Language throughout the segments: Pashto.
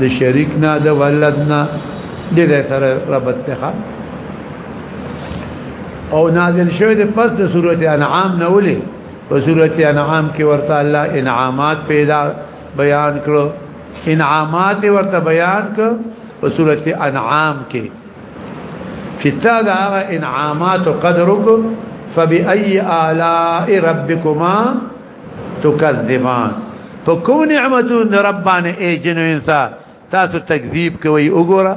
د شریک نه د ولد نه د دې سره ربط ته او نازل شوی د پس د سورته انعام نه ولې په سورته انعام کې ورته الله انعامات پیدا بیان کړو انعامات ورته بیان کړو په سورته انعام کې چې تا دا انعامات قدرکم فبأي آلاء ربكما تکذبان په کوم نعمتونو د رب باندې ای جن انسا تاسو تکذیب کوي وګوره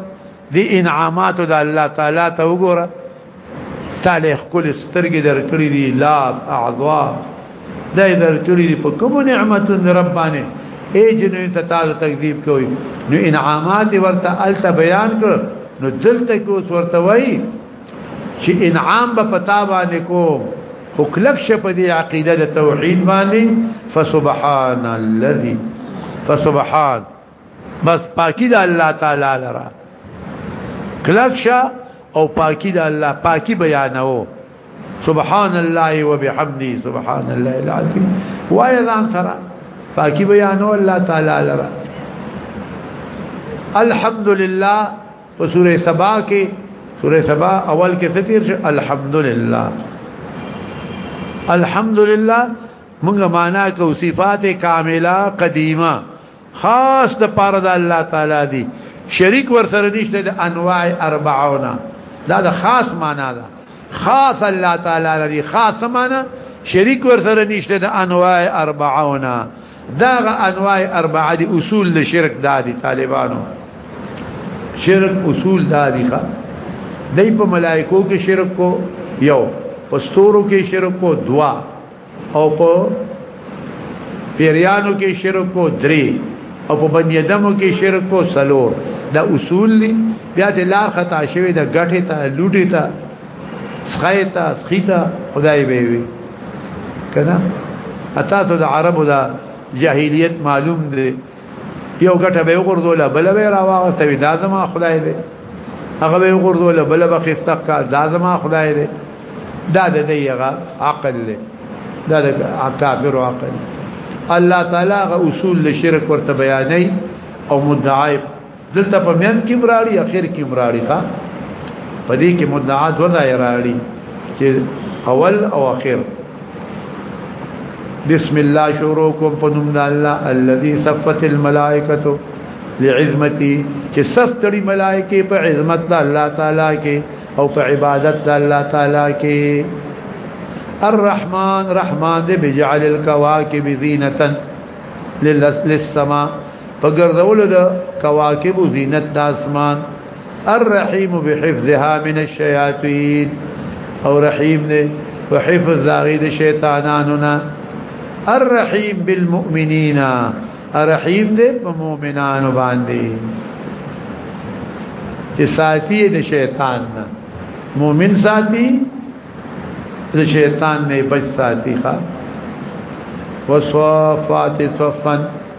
دی انعامات د الله تعالی ته وګوره تعالی خپل سترګې درکړې دي لا اعضاء دای درکړې دي په کوم نعمتونو د رب باندې ای جن انسا تاسو تکذیب کوي نو انعامات ورته الته بیان کړ نو دلته کو ورته وایي چې انعام به پتا باندې کوم خو کلک شه په دې عقیده د توحید باندې فسبحان الذي فسبحان بس پاکی د الله تعالی لرا کلک شه او پاکی د الله پاکی بیانو سبحان الله وبحمده سبحان الله العظیم وای ځان سره پاکی بیانو الله تعالی لرا الحمد لله په سوره سبا کې سوره سبا اول کې ستیر شو الحمدلله الحمدلله موږ معنا کو صفات کامله قدیمه خاص د پاره د الله تعالی دی شریک ور سره نشته د انواع 40 دا د خاص معنا ده خاص الله تعالی لري خاص معنا شریک ور سره نشته د انواع 40 داغه انواع اربعه دي اصول د شرک دادي طالبانو شرک اصول دادي ښا دای په ملائکو کې شرک کو یو پستورو کې شرک کو دوا او په پیریانو کې شرک کو درې او په بنی ادمو کې شرک کو سلور دا اصول دي بیا ته لار خطا شوی دا غټه ته لوټه ته سخیتا سخیتا خدای به وي کنه اتا ته د عربو دا جاهلیت معلوم دی یو ګټه به وګرځول بل به راوغه ته دا زما خدای دی هغه به وګرځول بل به خسته کا دا زما خدای دی دا د دیغه عقل دی دا د کافر عقل الله تعالی غ اصول لشرک ورته بیانې او مدعای دلته په مین کې مراړي اخر کې مراړي ښا په دې کې مدعا دوه ځای راړي چې اول او اخر بسم الله شروع کوم په نوم د الله الذي صفت الملائکه لعظمتي چې صف تړي ملائکه په عظمت د الله تعالی کې او په عبادت د الله تعالی کې الرحمن رحمان دې بجعل الكواكب زينه للسماء په ګرځولو د کواکب او زینت د اسمان الرحیم بحفظها من الشیاطین او رحیم دې په حفظ داغې د شیطانانو نه الرحیم بالمؤمنین الرحیم دې په مؤمنانو باندې چې ساتي د شیطان نه مؤمن ساتي د شیطان نه بچ ساتي ښا وصفات صفن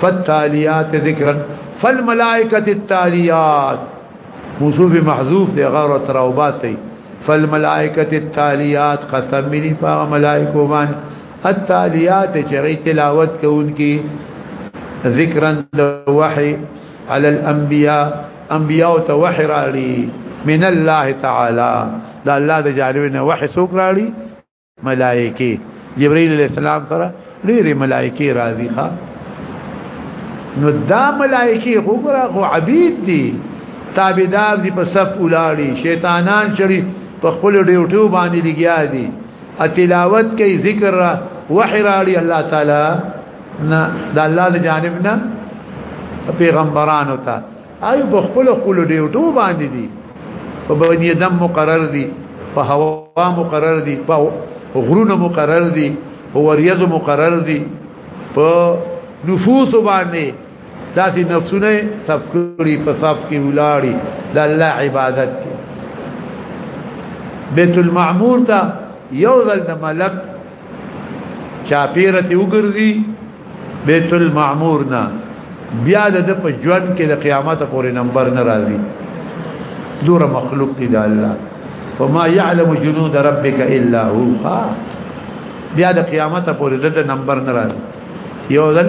فالتاليات ذکرا فالملائکه التاليات موصوف محذوف دی غیر تراوبات دی فالملائکه التاليات قسم منی په ملائکه باندې التاليات چې تلاوت کوونکی ذکرا د وحي على الانبياء انبياء ته وحي راړي من الله تعالی دا الله د جانب نه وحي سوک راړي ملائکه جبرائیل علیہ السلام سره ډېری ملائکه راضی ښا نو دا ملائکه وګوره خو عبید دي تابعدار دي په صف ولاړي شیطانان شری په خپل ډیوټو باندې لګیا دي تلاوت کوي ذکر را وحی راړي الله تعالی نه دا الله جانب نه پیغمبرانو ته آی په خپل خپل ډیوټو باندې دي په بنی دم مقرر دي په هوا مقرر دي په غرونه مقرر دي په وریځ مقرر دي په نفوس باندې داسې نفسونه سب کړی په صف کې ولاړی د الله عبادت کې بیت المعمور ته یو ځل د ملک چاپیره ته وګرځي بیت المعمور نه بیا د په ژوند کې د قیامت پورې نمبر نه راځي دور مخلوق دی الله وما يعلم جنود ربك الا هو بیا د قیامت پورې د نمبر نه راځي یو ځل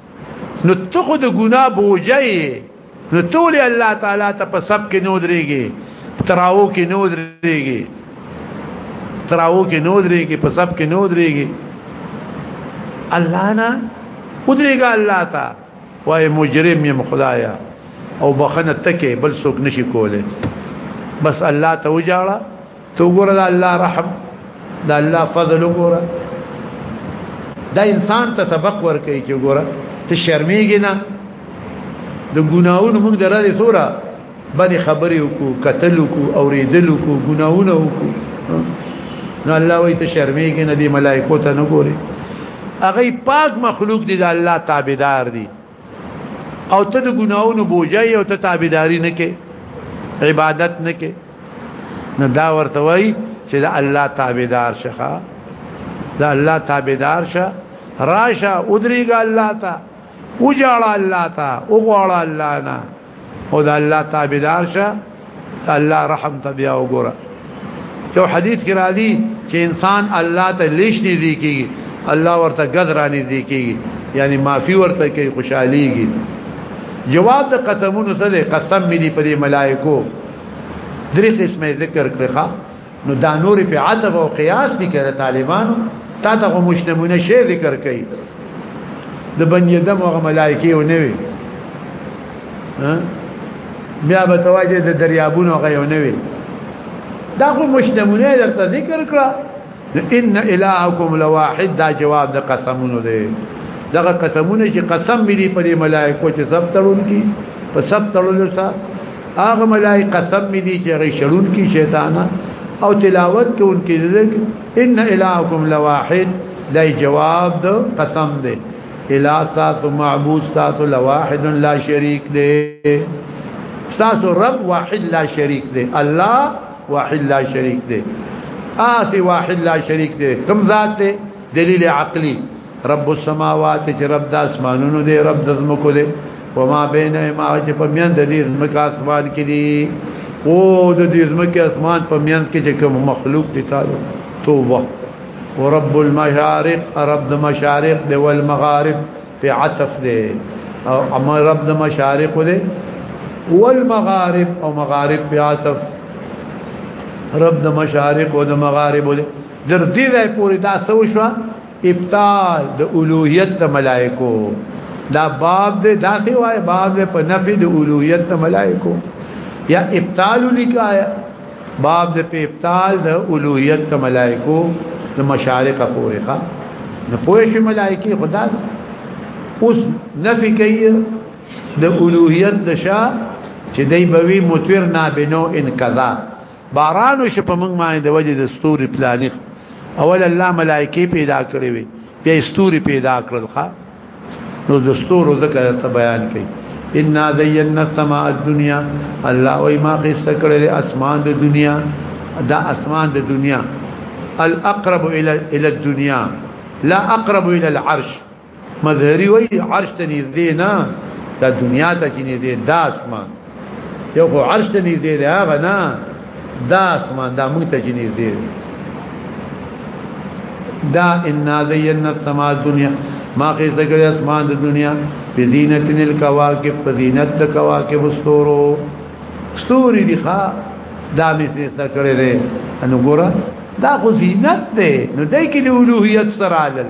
نو ته خو د ګناه بوجای نو ټول الله تعالی ته په سب کې نو دريږي تراو کې نو دريږي تراو کې نو دريږي په سب کې نو دريږي الله نه ودريږي الله تا وای مجرم يم خدایا او بخنه تکي بل څوک نشي کوله بس الله ته وجاړه تو ګوره دا الله رحم دا الله فضل ګوره دا انسان ته سبق ورکړي چې ګوره ته شرمېږي نه د ګناونو موږ درته سوره باندې خبرې وکړو قتل وکړو اورېدل وکړو ګناونه وکړو نو الله وایي ته شرمېږي نه دی ملائکو ته نه ګوري هغه پاک مخلوق دي د الله تابعدار دي او ته د ګناونو بوجای او ته تابعداري نه کې عبادت نه کې نو دا ورته وای چې د الله تابعدار شخه د الله تابعدار شه راشه ادریګا الله تا وجاړه الله تا وګواړه الله نه او د الله تابعدار شه الله رحم ته بیا وګوره یو حدیث کې راځي چې انسان الله ته لیش نږدې کیږي الله ورته غذر نږدې کیږي یعنی معافي ورته کوي خوشحاليږي جواب د قسمونو سره قسم مې دی په ملائکو درې قسمه ذکر کړخه نو دا نور په عتب او قیاس دي کړه طالبانو تا ته مش نمونه شی ذکر کړي د بنی دم او ملائکه او نه وي بیا به تواجه د دریابونو غي او نه وي دا خو مش نمونه درته ذکر کړه ان الهکم لواحد دا جواب د قسمونو دی دغه قسمونه چې قسم مې دی په ملائکه چې سب تړون کی په سب تړلو سره هغه ملای قسم می دي چې غي شړون کی شیطانا او تلاوت کې ان کې ذکر ان الهکم لواحد دای جواب د قسم دی الا سات معبود سات لواحد لا شریک دی سات رب واحد لا شریک دی الله واحد لا شریک دی آسی واحد لا شریک دی کم ذات دی دلیل عقلی رب السماوات چې رب د اسمانونو دی رب د زمکو دی وما بین ما چې په میان د دې زمکه اسمان کې دی او د دې زمکه اسمان په میان کې چې کوم مخلوق دی تعالی توبه ورب المشارق رب د مشارق دی والمغارب په عطف دی او امر رب د مشارق دی والمغارب او مغارب په عطف رب د مشارق او د مغارب دی در دې ځای پورې دا سوشوا ابطال د اولوهیت د ملائکو دا باب دې داسې وای باب دې په نفي د اولوهیت د ملائکو یا ابطال لیکایا باب دې په ابطال د اولوهیت د ملائکو د مشارق پورې ښا نه پوهې شي ملائکه خدا اوس نفي کوي د اولوهیت د شاه چې دای بوي متور نابنو ان کذا باران وشي په موږ باندې د وجه د ستوري پلانیخ اول الله ملائکه پیدا کړې وي بیا ستوري پیدا کړل ښا نو د ستورو ذکر ته بیان کړي ان زینا السماء الدنيا الله وای ما قص کړل اسمان د دنیا دا اسمان د دنیا الاقرب الى الى الدنيا لا اقرب الى العرش مظهری وای عرش ته نږدې نه دا دنیا ته چې نږدې دا اسمان یو خو عرش ته نږدې دی هغه نه دا اسمان دا موږ ته چې نږدې دی دا ان زینا السما دنیا ما کې ذکر اسمان د دنیا په زینت الکواکب په زینت د کواکب استورو استوري دي ښا دا مې څه ذکر لري انو ګوره دا خو زینت ده نو دای کې د اولوهیت سره علل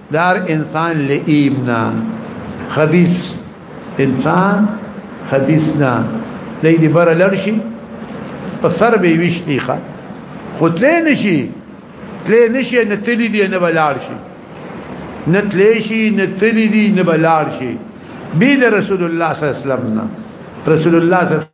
دار انسان لئیمنا خبیث انسان خبیثنا دای دې بر لړشي په سر به وشتي ښه خو تلې نشي تلې نشي نه تلې دي نه بلار شي نه تلې شي نه تلې دي نه بلار شي بيد رسول الله صلی الله علیه وسلم رسول الله صلی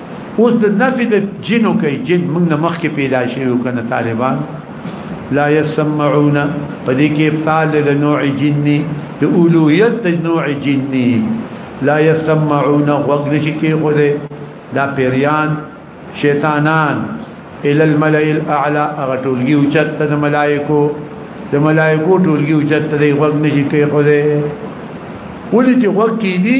اوس د نفي د جنو کوي جن موږ نه مخکې پیدا شي او کنه طالبان لا يسمعون پدې کې ابطال د نوع جني د اولویت د نوع جني لا يسمعون وګل شي کې خو دې دا پیریان شیطانان الى الملئ الاعلى هغه ټولګي او چت د ملائکو د ملائکو ټولګي او چت د وګل شي کې خو دې ولې چې وګ کې دي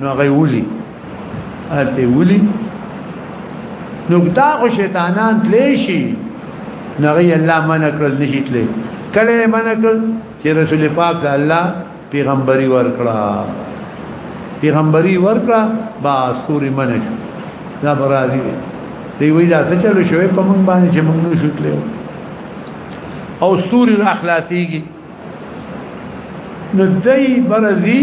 نو هغه ولي اته ولي نو دا خو شیطانان تلې شي نغی الله من کړل نشي تلې کله من کړ چې رسول پاک د الله پیغمبري ورکړه پیغمبري ورکړه با سوري من شو دا برادي دی وی دا څه چلو شوې په مونږ باندې چې مونږ نو شو تلې او سوري اخلاصيږي نو دای برزي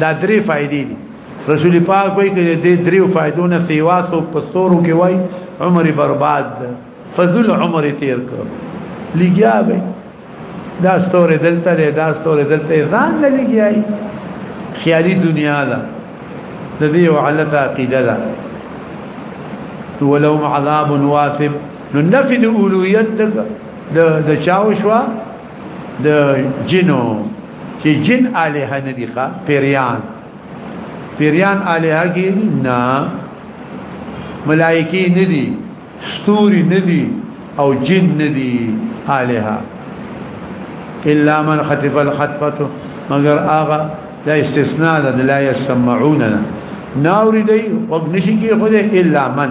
دا درې فائدې دي رسول پاک وایي چې د درې فائدو نه سیوا سو پستورو کې وای عمر برباد فضل عمر تیر کړ لګیا به دا ستوره دلته ده دا ستوره دلته ځان نه لګیای خیالي دنیا ده د دې وعلته عقیده ده ولو عذاب واثب نو نفي د اولویت د د چاو شوا د جنو چې جن الہ نه دي ښا پیریان پیریان الہ کې نه ملائکی نه دي ستوري نه دي او جن نه دي الہ الا من خطف الخطفه مگر هغه لا استثناء لا يسمعون ناوري دی وګنشي کې خو الا من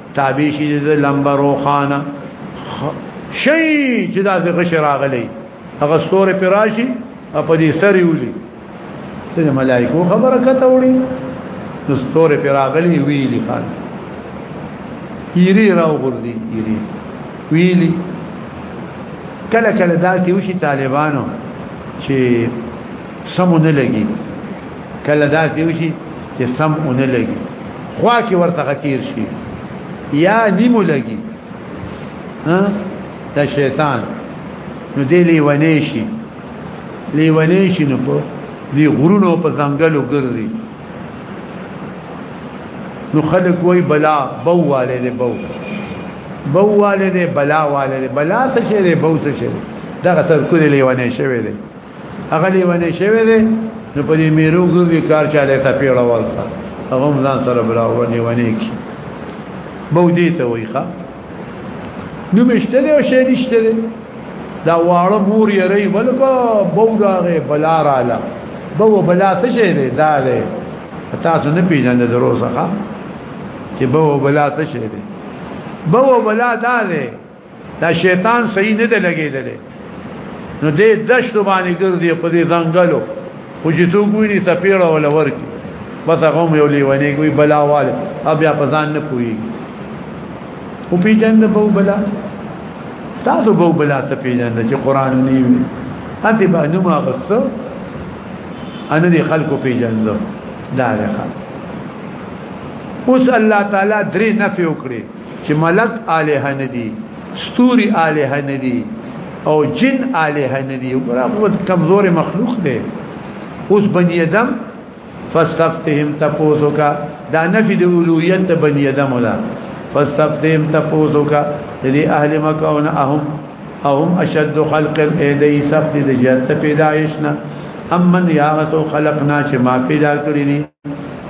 تابع شي د لمبه روخانه شي چې دا د غش راغلي هغه ستوره پراشي په دې سر یولي ته ملائکو خبره کته وړي د ستوره پراغلي ویلي خان یری راو غردي یری ویلي کله کله دا کې وشي طالبانو چې سمونه لګي کله دا دی وشي چې سم اونې لګي خوا کې ورته کیر شي یا نیمو لګي ها دا شیطان نو دی لیونی شي لیونی شي نو په دی غرونو په ځنګلو ګرځي نو خلک وای بلا بو والے دی بو بو والے دی بلا والے دی بلا څه شي دی بو څه شي دا سر کولې لیونی شوی دی هغه لیونه شوی دی نو په دې میرو ګوي کار چاله ته پیړه ورته هغه هم ځان سره بلا ورنی ونی کی بودی ته ویخه نو مشته دی او شې دشته دی دا واړه مور یې ری ولکه بوداغه بلا رااله بو بلا څه شي دی دا دی تاسو نه پیژنده درو څخه چې بو بلا څه شي دی بو بلا دا دی دا شیطان صحیح نه دی لګیدل نو دې دشت باندې ګرځي په دې ځنګلو خو چې تو ګوري سپیړه ولا ورکی بس هغه هم یو لیوانه کوي بلا والے اب یا پزان نه کوي او پیجن د بو بلا تاسو بو بلا ته پیجن چې قران نه وي هته به نو ما بس انا دي خلکو پیجن دا لري اوس الله تعالی درې نفي وکړي چې ملک الہ نه دي ستوري الہ نه دي او جن الہ نه دي ګوره کمزور مخلوق دی اوس بنی ادم فاستفتهم تپوسو کا دا نفی د اولویت د بنی ادم ولا فاستفتهم تپوسو کا د اهل مکه او اهم اهم اشد خلق الايدي سفد د جهت پیدایشنا امن یاغتو خلقنا چې ما پیدا کړی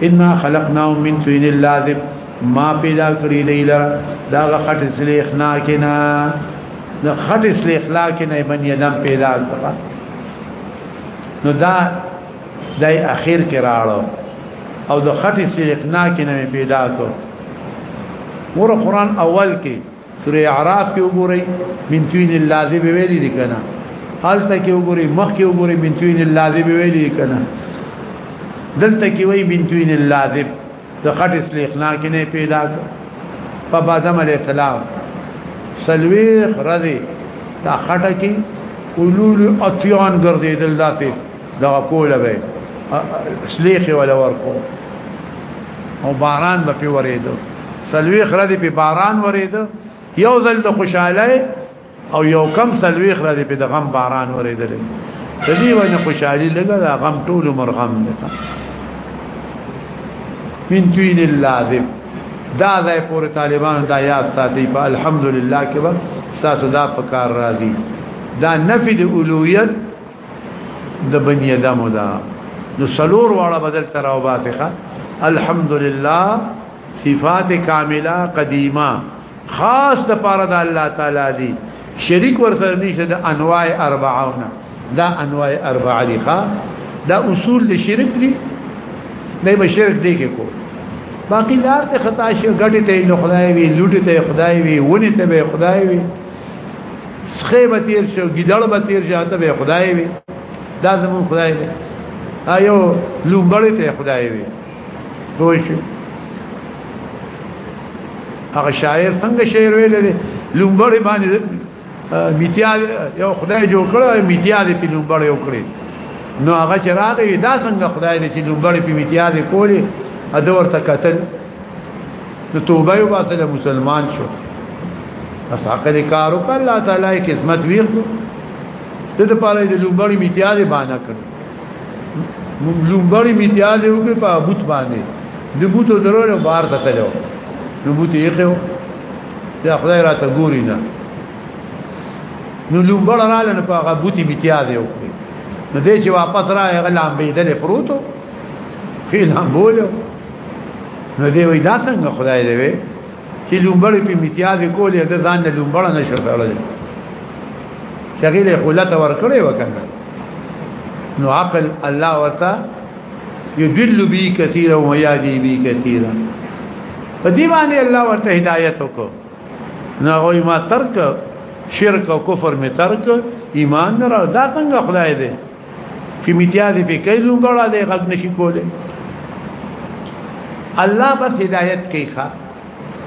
ان خلقناهم من طين لازب ما پیدا کړی دی لره دا غټ سلیخ نا کنا د خط اصلاح اخلاق نه بنی ادم پیدا کړه نو دا دای اخر کې راړو او د خط اصلاح اخلاق نه پیدا کړ ور قرآن اول کې سورې اعراف کې وګورئ من توین الذی به ویلي دي کنه هلته کې وګورئ مخ کې وګورئ من توین الذی به ویلي دي کنه دلته کې وایي من توین الذی د خټ اسلیقنا کې نه پیدا په بادم علی السلام سلوی رضی تا خټه کې اولول اتیان ګرځیدل داسې دا کوله به سلیخ ولا ورکو او باران به په ورېدو سلوي خره دې په باران ورېدو یو ځل د خوشاله او یو کم سلوي خره دې په د غم باران ورېدل د دې ونه خوشالي لګا دا غم ټول مرغم نه من توین اللازم دا ځای پورې طالبان دا یاد ساتي په الحمدلله کې به تاسو دا پکار راځي دا نفي د اولویت د بنی ادم دا نو سلور واړه بدل تر او باسخه الحمدلله صفات کامله قدیمه خاص د پاره د الله تعالی دی شریک ور سره نشه د انواع اربعونه دا انواع اربعه دي ښا دا اصول د شرک دي نه به شرک دی کې کو باقی لار ته خطا شي غټي ته نو خدای وي لوټي ته خدای وي وني ته به خدای وي سخه به تیر شو ګیدړ به تیر شو ته به خدای وي دا زمون خدای دی ایو لومبړی ته خدای وي دوی شو هغه شاعر څنګه شعر ویل دي لومبړی باندې میتیا یو خدای جوړ کړو میتیا دې په لومبړی وکړي نو هغه چې راغی دا څنګه خدای دې چې لومبړی په میتیا دې کولی اده ورته قتل نو توبه یو باسل مسلمان شو بس عقل کارو پر الله تعالی کی عظمت ویخو د دې پاره د لومبړی میتیاله باندې کړ لومبړی میتیاله وګ په بوت باندې د بوتو درول بار ته تلو نو بوت یې خو دا خدای راته ګوري نه نو لومبړ رااله نه په هغه بوتي میتیاله وکړي نو دې چې واپس راغی غلام بيدل پروتو خیلام بوله نو دی وای دا څنګه خدای دی وی چې لومبړ په امتیاز کولې د ځان نه لومبړ نه شو تړل شغیل خلت ور کړې وکنه نو عقل الله ورته يدل بي كثيرا ويادي بي كثيرا فديواني الله ورته هدايت وکړه نو هغه ما ترک شرک او کفر می ترک ایمان نه را دا څنګه خدای دی فی میډیا دې په کیسو غړا دې غږ نشي کوله الله بس هدایت کوي ښا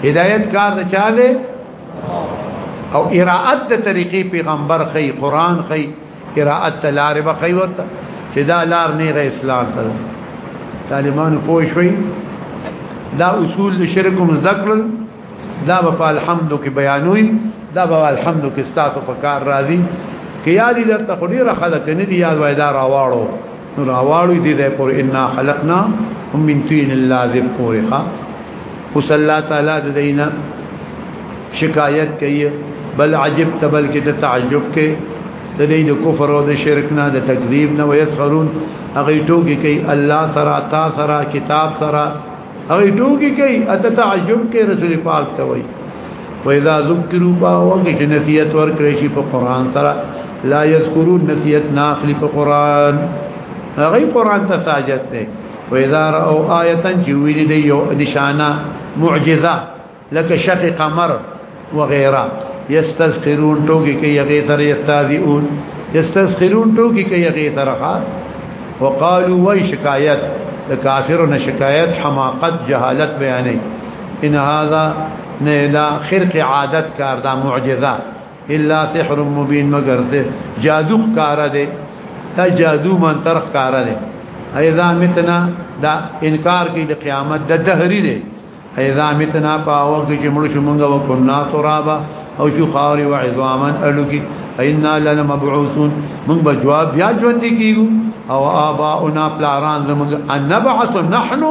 هدایت کار نه چاله او اراءت د طریقې پیغمبر خي قران خي اراءت لار به خي ورته چې دا لار نه غي اسلام ته طالبان پوه شوي دا اصول شرکم ذکرل دا په الحمد کې بیانوي دا په الحمد کې ستاسو په کار راځي کې یاد دې درته خو ډیره خلک نه دي یاد وای دا راواړو نو راواړو دې ده پر ان خلقنا هم من تین اللازم پورخه اوس الله تعالی دې دینا شکایت کوي بل عجب تبل کې ته تعجب کې د دې د کفر او د شرک نه د تکذیب نه ويسخرون هغه ټوګي کوي الله سره تا سره کتاب سره هغه ټوکی کوي اته تعجب کې رسول پاک ته وایي وإذا ذکروا باوږي چې نصیحت ورکړي شي په قران سره لا یذکرون نصیحت ناخلی په قران هغه قران ته ساجت ده وإذا رأوا آیه جویل دی یو نشانه معجزه لکه شق قمر وغیرہ یستذکرون ټوکی کې یغی تر یستاذیون یستذکرون ټوکی کې یغی تر ها وقالو وای شکایت کافر نه شکایت حماقت جهالت بیانې ان هذا نیلا خرق عادت کار دا معجزه الا سحر مبین مگر دې جادو کار دې تا جادو من طرف کار دې اذا متنا دا انکار کې د قیامت د دهری دې اذا متنا پاو کې چې مړ شو مونږ وکنا ترابا او شو خاوري و عظاما الو کې اینا لنا مبعوثون مونږ به جواب بیا ژوند کیو او اباؤنا پلاران زمونږ ان نبعث نحن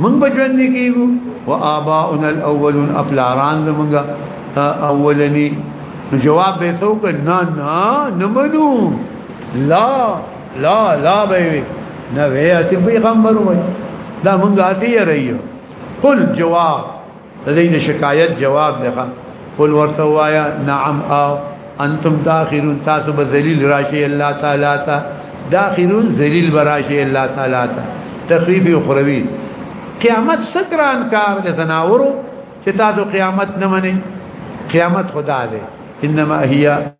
مونږ به ژوند کیو و اباؤنا الاولون پلاران زمونږ اولنی جواب به څوک نه نه نمنو لا لا لا به وي نه وي اتي پیغمبر وي دا مونږه اتي رہیو قل جواب دې د شکایت جواب دی قل ورته وایا نعم او انتم داخلون تاسو به ذلیل راشي الله تعالی ته داخلون ذلیل براشي الله تعالی ته تخفیف اخروی قیامت سکران کار دې تناورو چې تاسو قیامت نه منئ قیامت خدا دې انما هي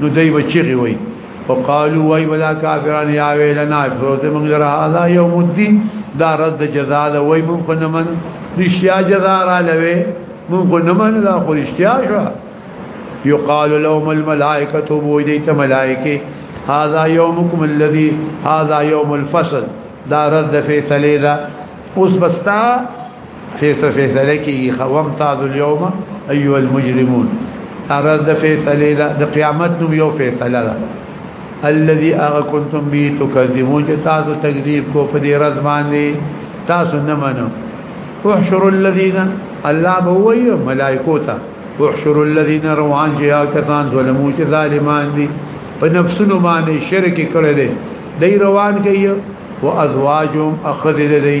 نو دای بچی وای او قالو وای ولا کافران یا ویلنا فروت من غیر هذا یوم الدین دا رد جزاء دا وای من کو نمن رشیا جزاء را لوي من کو نمن دا خو رشیا شو یقال لهم الملائکه بو دیت ملائکه هذا يومكم الذي هذا يوم الفصل دا رد فیصله دا اوس بستا فیصله فیصله کیږي خوم تاذ اليوم ايها المجرمون ارز د فیصله د قیامت نوم یو فیصله ده الذي اغ كنتم به تكذبون چې تاسو تکذیب کو په دې رز باندې تاسو نه منو احشر الذين الله بوي ملائکو ته احشر الذين روان جیا کسان ظلمو چې ظالمان دي په نفسونو باندې شرک کړل دي روان کوي او ازواجهم اخذ لدي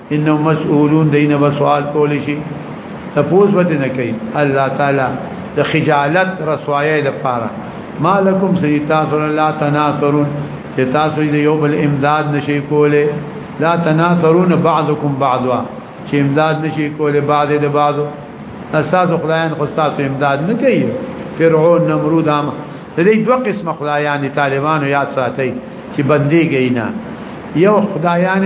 انه مسئولون دینه به سوال کول شي تپوس وته نه کوي الله تعالی د خجالت رسوایي د پاره مالکم سیتا صلی الله تناصرون چې تاسو دې یو بل امداد نشي کوله لا تناصرون بعضکم بعضا چې امداد نشي کوله بعض د بعضو اساس خدایان خو تاسو امداد نه کوي فرعون نمرود هم دې دوه قسم خدایان طالبانو یا ساتي چې بندي گئی نه یو خدایان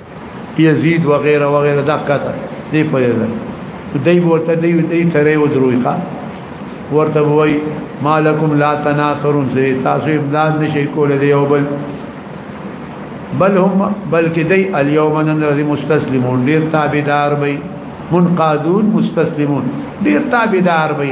یزید وغیرہ وغیرہ دا کته دی په یزه دی بوته دی دی ترې و دروي ښا ورته وای مالکم لا تناصرون سي تاسو امداد نشي کول دی او بل بل هم بلکې دی اليوم ننرذ مستسلمون ډیر تابعدار وي منقادون مستسلمون ډیر تابعدار وي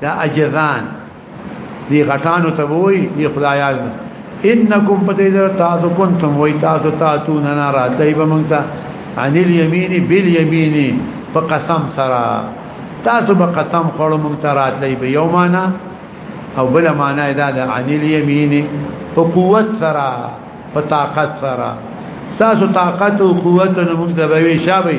دا اجزان دی غټانو ته وای دی خدایان انکم پتیدر تاسو کنتم وای تاسو تاسو نه نه راځي به مونږ ته عن اليمين باليمين په قسم سره تاسو به قسم خورو مونږ ته راځي به یومانا او بل معنا دا ده عن اليمين په قوت سره په طاقت سره تاسو طاقت او قوت نه مونږ ته به وی شابه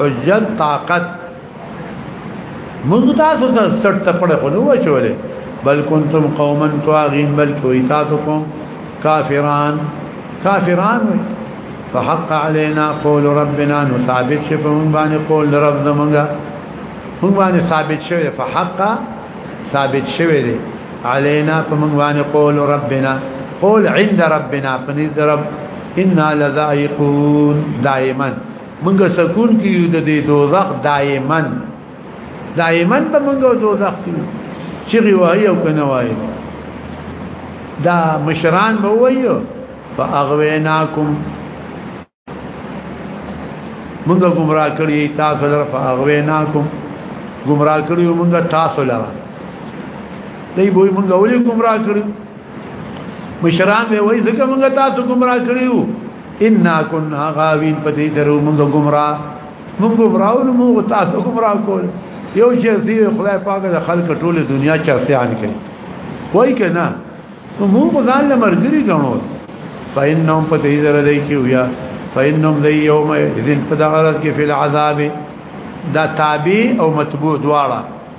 حجت طاقت موږ تاسو ته سټ تپړه خو نو چولې بل کنتم قوما طاغین بل کوي تاسو کوم کافران کافران وي فحق علينا قول ربنا نثابت شفهم باندې قول رب زمونږه هم باندې ثابت شوی فحق ثابت شوی دی علينا فمن باندې قول ربنا قول عند ربنا فنذ رب إنا لذائقون دائما منګه سکون کې یو د دې دوزخ دایمن دایمن به منګه دوزخ کې چې غوايي او کنه وایي دا مشران به وایو فاغویناکم منګه گمراه کړی تاسو لره فاغویناکم گمراه کړی منګه تاسو لره دای به منګه ولې گمراه کړی مشران به وایي ځکه منګه تاسو گمراه کړیو ان كنا غاوين په دې درو موږ گمراه موږ گمراه نو موږ تاسو گمراه کول یو چې دی خدای پاک د خلک ټول دنیا چرسيان کوي وای کنا نو موږ ځان له مرګري غنو فإنهم په دې درو دی کې ویا فإنهم ذي يوم اذن فدغرت کې فی العذاب دا تابع او متبوع دواړه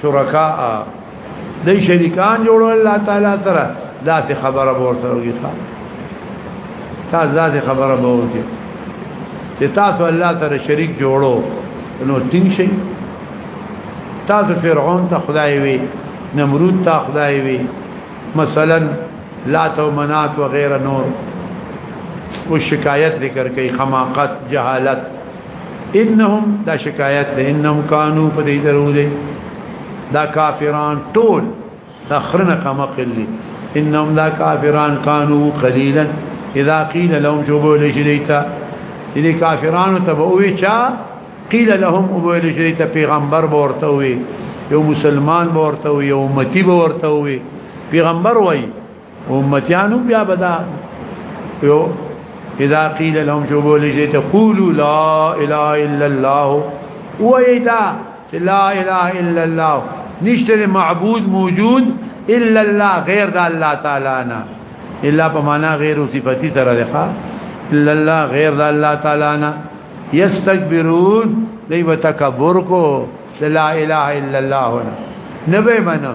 شرکا د شریکان جوړول الله تعالی سره ذات خبره بور سره وي تا ذات خبره بور کې چې تاسو الله سره شریک جوړو نو تین شي تاسو فرعون ته خدای وي نمرود ته خدای وي مثلا لات او منات و غیره نور او شکایت ذکر کوي خماقت جهالت انهم دا شکایت ده انهم کانو په دې درو دي دا کافران ټول دا خرنه کما قلی انهم دا کافران کانو قليلا اذا قيل لهم شبول شريتا دې کافرانو ته وې چا قيل لهم ابول شريتا پیغمبر ورته وې یو مسلمان ورته وې یو امتی ورته وې پیغمبر وې امتیانو بیا بدا یو اذا قیل لهم شبول شیط قولو لا اله الا الله ویدا لا اله الا الله نشتر معبود موجود الا الله غیر دا الله تعالی نه الا په معنا غیر صفتی سره ده الا الله غیر دا الله تعالی نه یستكبرون دی وتکبر کو لا اله الا الله نه به منو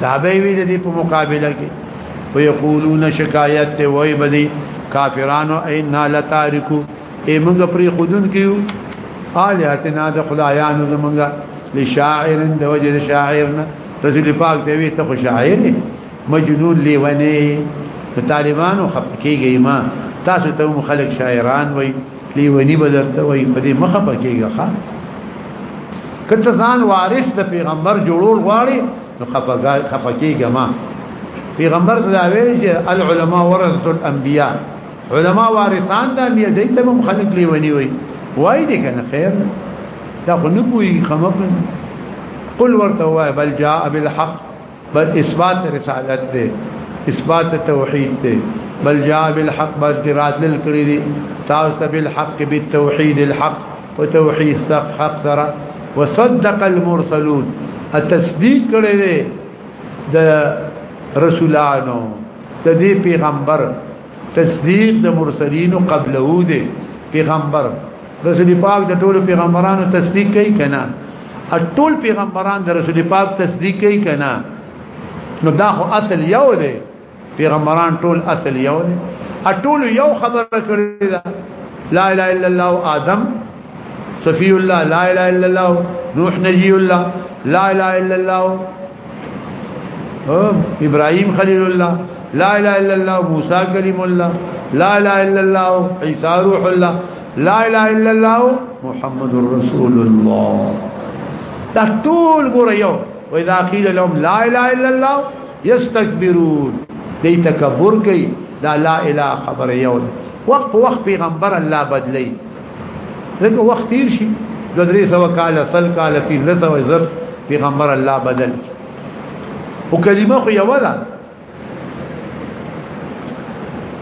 تابع وی د دې په مقابله کې ويقولون شکایت ته وای بدی کافرانو اینا لتارکو ای موږ پرې خودن کیو آلیاتنا د خدایانو زمونږه لشاعر د وجه شاعرنا رسول پاک ته وی ته شاعر مجنون لیونه طالبانو خپکیږي ما تاسو ته مخالک شاعران وای لیونی بدرته وای په دې مخه پکېږه ښا کته ځان وارث د پیغمبر جوړول غواړي نو خفګا خفکېږه ما پیغمبر دا ویل چې العلماء ورثه الانبیاء علما وارثان د انبیاء دي ته هم خلق لیونی وای وای دې کنه خیر دا خو نه پوي خمق قل ورته وای بل جاء بالحق بل اثبات رسالت دی اثبات توحید دی بل جاء بالحق بس جرات للکړي دي تاسو بالحق بالتوحید الحق وتوحید حق حق سره وصدق المرسلون التصديق کړي دي د رسولانو د دې پیغمبر تصدیق د مرسلین قبله دی پیغمبر رسول پاک د ټولو پیغمبرانو تصدیق کوي کنه ټول پیغمبران د رسول پاک تصدیق کوي کنه نو دا خو اصل یو دی پیغمبران ټول اصل یو دی ټول یو خبره کړی لا اله الا الله ادم صفی الله لا اله الا الله نوح نجی الله لا اله الا الله ابراهيم خليل الله لا اله الا الله موسى كليم الله لا اله الا الله عيسى روح الله لا اله الا الله محمد رسول الله تقول غريو واذا قيل لهم لا اله الا الله يستكبرون دي تکبر کوي دا لا اله خبر یو وقت وقت پیغمبر الله بدلی دغه وخت تیر شي د درې سو کال سل کال پنځه سو زر پیغمبر الله بدل او کلمه خو یو ده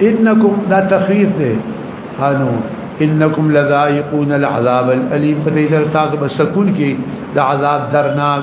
انکم دا تخفیف ده انو انکم لذائقون العذاب الالم په دې در تاسو به سکون کې د عذاب درناک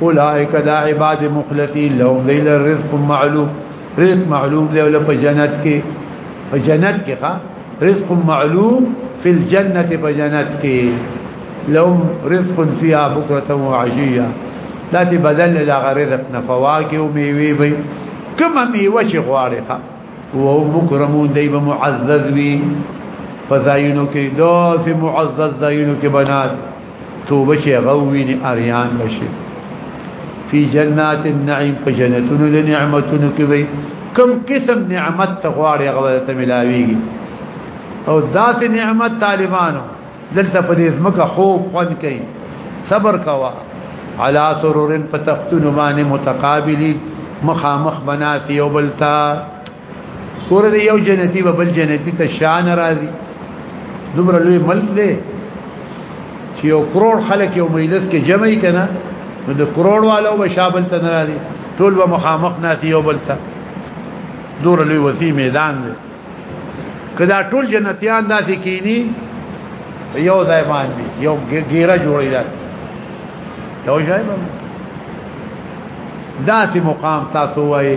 اولئک دا عباد مخلصین لهم ذیل رزق معلوم رزق معلوم دی ول په جنت کې په جنت کې ښا رزق معلوم فی الجنه په جنت کې لهم رزق فيها بكره وعشيه دا دې بدل لا رزق نه فواکه او میوه وي کما میوه چې غواړي ښا او مکرمون دی به معزز وي فزاینو کې داسې معزز زاینو کې بنات توبه چې غووی نه اریان بشي فی جنات النعیم په جنتونو د نعمتونو کې وي کم قسم نعمت تغواړي غوړه ته ملاويږي او ذات نعمت طالبانو دلته په دې زمکه خوب خوان کوي صبر کوا علا سرور پتختن معنی متقابلی مخامخ بناتی او بلتا کور دی یو جنتی به بل جنتی ته شان راځي دومره لوی ملک دی چې یو کروڑ خلک یو مجلس کې جمع کنا نو د کروڑ والو به شابل ته ناراضي ټول به مخامخ ناتي یو بل ته دور لوی وسی میدان دی کدا ټول جنتیان داسې کینی یو ځای باندې یو ګیره جوړی دا یو ځای باندې داسې مقام تاسو وایي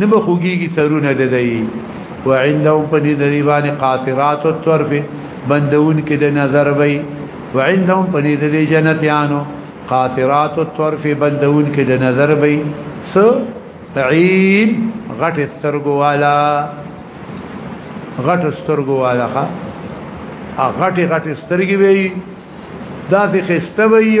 نه بخوږي سرونه د دی و عندهم په دې د دیوان قاصرات او طرف بندون کې د نظر وي و عندهم په دې د جنتیانو قاصرات او طرف بندون کې د نظر وي س عین غټ سترګو والا غټ سترګو والا ښا غټي غټي سترګي وي دا دې خسته وي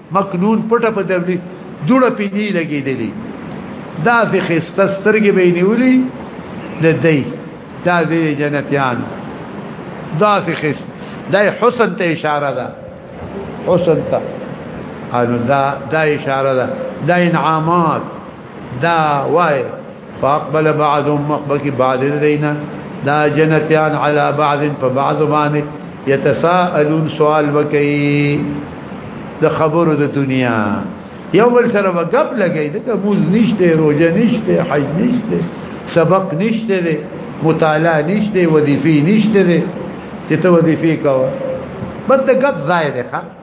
مکنون پټه په دبلی دوړه پینی لګیدلی دا فی خسته سترګې به نیولی د دی دا د جنتیان دا فی خست دا حسن ته اشاره ده حسن ته انو دا دا اشاره ده دا انعامات دا وای فاقبل بعضهم مقبك بعض دینا دا جنتیان على بعض په بعض باندې يتساءلون سوال وکي د خبرو د دنیا یو بل سره وګپ لګی دا موز نشته روزه نشته حج نشته سبق نشته دی مطالعه نشته وظیفه نشته دی چې ته وظیفه کوه بد غب زائد ښه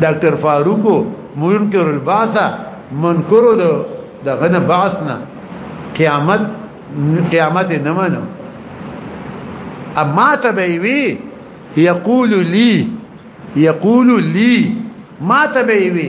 ډاکټر فاروق منکر البعث منکر د دغه نه بعث نه قیامت قیامت نه منو اما تبوی یقول لی یقول لی ما تبوی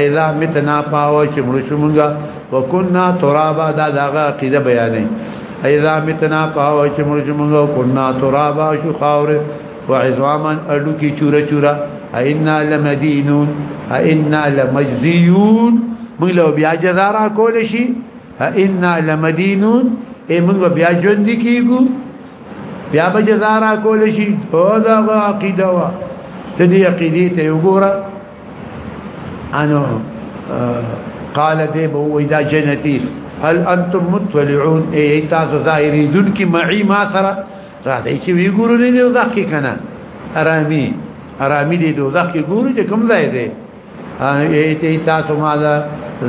اذا متنا پاو چې مړ شو مونږه وکنا ترابا دا دغه عقیده بیانې اذا متنا پاو چې مړ شو مونږه وکنا ترابا شو خاور وعظاما اډو کی چوره چوره ائنا لمدینون ائنا لمجزیون موږ له بیا جزا را کول شي ائنا لمدینون ای موږ بیا ژوند کیګو بیا به جزا را کول شي او دا عقیده وا ته دې عقیده ته وګوره انو قال دې به وې دا جنتی هل انتم مطلعون ای تاسو ظاهری دن کی معی ما سره را دې چې وی ګورو نه دیو ځکه کنه ارامی ارامی دې دوه ځکه ګورو چې کوم ځای دی ای تاسو ما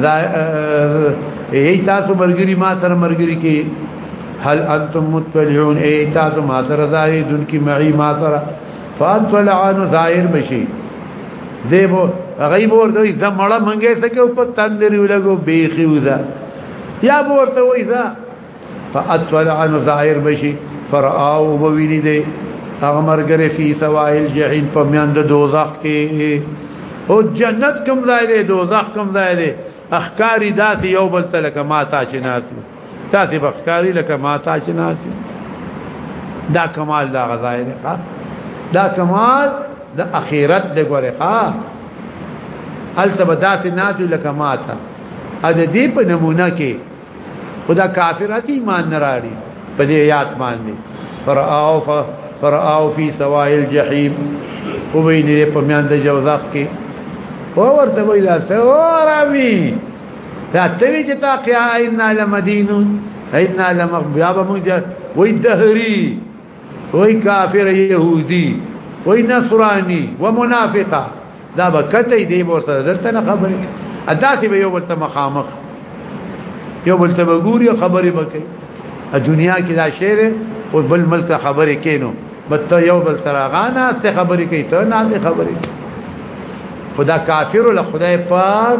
دا ای تاسو مرګری ما سره مرګری کی هل انتم مطلعون ای تاسو ما سره ظاهری دن کی معی ما سره فاطلعانو ظاهر بشي دیبو غیب ورته وي زمړه منګه سکه په تندر ولګو بیخي ودا یا ورته وي ذا فاطلعانو ظاهر بشي فراو بویني دی هغه مرګره فی سوائل جهنم په میاند دوزخ کې او جنت کوم ځای دی دوزخ کوم ځای دی اخکاری داسې یو بل تلک ما تا شناسو تاسو بخکاری لکه ما تا چې ناسي دا کمال دا غزای دی دا کمال د اخرت د ګوره ها الته بدات ناتو لکه ما تا ا د دې په نمونه کې خدا کافرات ایمان نه راړي په دې یاد باندې پر او پر او فی سوائل جهنم وبینه په میان د جوزاق کې او ورته ویل سره راوي دا توی چې تا قیا ان لمدینو ان لم بیا به موږ وای دهری وای کافر يهودي وای نصراني ومنافقه دا به کته دی ورته درته نه خبرې اداسي به یو ورته مخامخ یو بل ته وګوري خبرې وکړي ا دنیا کې دا شعر او بل ملک خبرې کینو بته یو بل سره غانا ته خبرې کوي ته نه خبرې خدا کافر له خدای پاک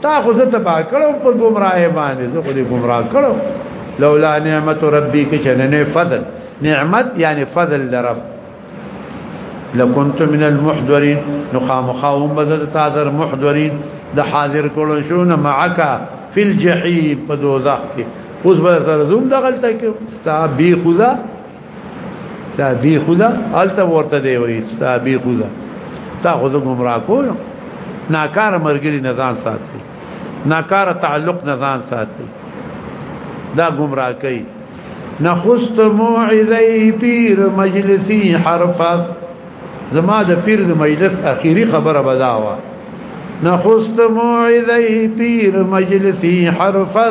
تا خو زه تبا کړو په گمراه باندې زه خو دې گمراه کړو لولا نعمت ربي کې چنه فضل نعمت یعنی فضل درب لکنت من المحضرين نقام خاوم بدل تاذر محضرين د حاضر کولو شو نه معك في الجحيم په دوزخ کې اوس به سره زوم دغلت کې ستا بي خدا دا بی خدا الته ورته دی وای ستا بی خدا تا خو زه گمراه کوم ناکار مرګري نه ځان ساتي ناکار تعلق نه ځان ساتي دا گمراه کوي نخست موعظي پیر مجلسي حرفه زما د پیر د مجلس اخیری خبره بداوه نخست موعظي پیر مجلسي حرفه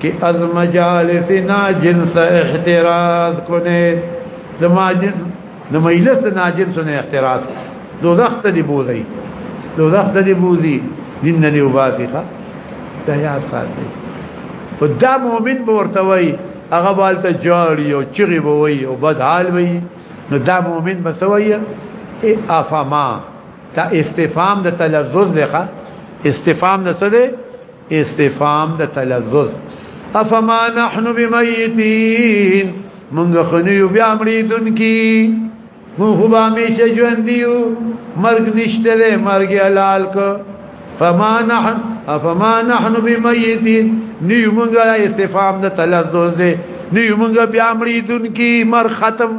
کہ از مجالس نا جنس احتراز کنے د ماجن د مجلس نا جنس نه احتراز دوزخ ته دی بوزي دوزخ ته دی بوزي دین نه وباسي ښا ته یا ساتي په دا مؤمن ورته وای هغه بالته جاری او چغي بوي او بد حال وي نو دا مؤمن بسوي افما تا استفهام د تلذذ لخوا استفهام د څه استفهام د تلذذ افما نحن بميتين منګه خنیو بیا مړیدون کی مو خو به همیشه ژوند دیو مرګ نشته دی مرګ حلال کو فما نحن افما نحن بمیتین نیو مونږه استفام د تلذذ دی نیو مونږه بیا مړیدون کی مر ختم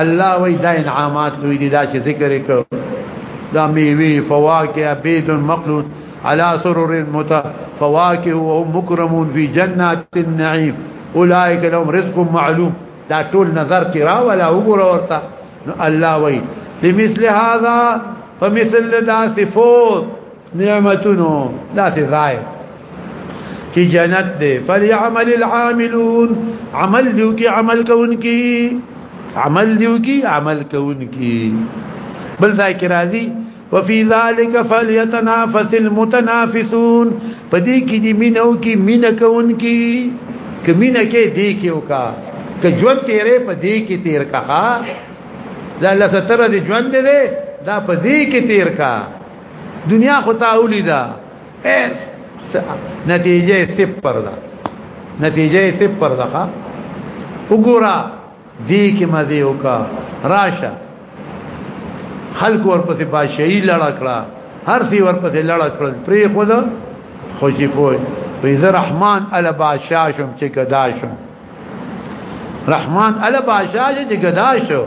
الله وی دا انعامات دوی دي دا چې ذکر وکړو دا میوه فواکه بيت مقلود على سرر مت فواکه وهم مکرمون فی جنات النعیم اولئک لهم رزق معلوم دا ټول نظر کې را ولا وګوره ورته نو الله وی بمثل هذا فمثل دا صفات نعمتونو دا څه ځای چې جنت دی فليعمل العاملون عمل دیو کې عمل کوونکی عمل دیو کې عمل کوونکی بل ځای کې راځي وفي ذلك فليتنافس المتنافسون پدې کې دې مينو کې مين کون کې کمینه کې دې کې وکا ک ژوند تیرې پدې کې تیر کا دا لستر دې ژوند دې دا پدې کې تیر کا دنیا خو تا ولیدا اس نتیجه صفر ده نتیجه صفر ده وګوره دې کې مزه وکا راشه خلق ورپسې بادشاہي لړا کړه هر څي ورپسې لړا کړل پری خود خوشي پوي وې زه رحمان ال بادشاہ شم چې ګدا شم رحمان ال بادشاہ چې ګدا شو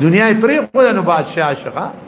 دنیا پری خود نو بادشاہ شخه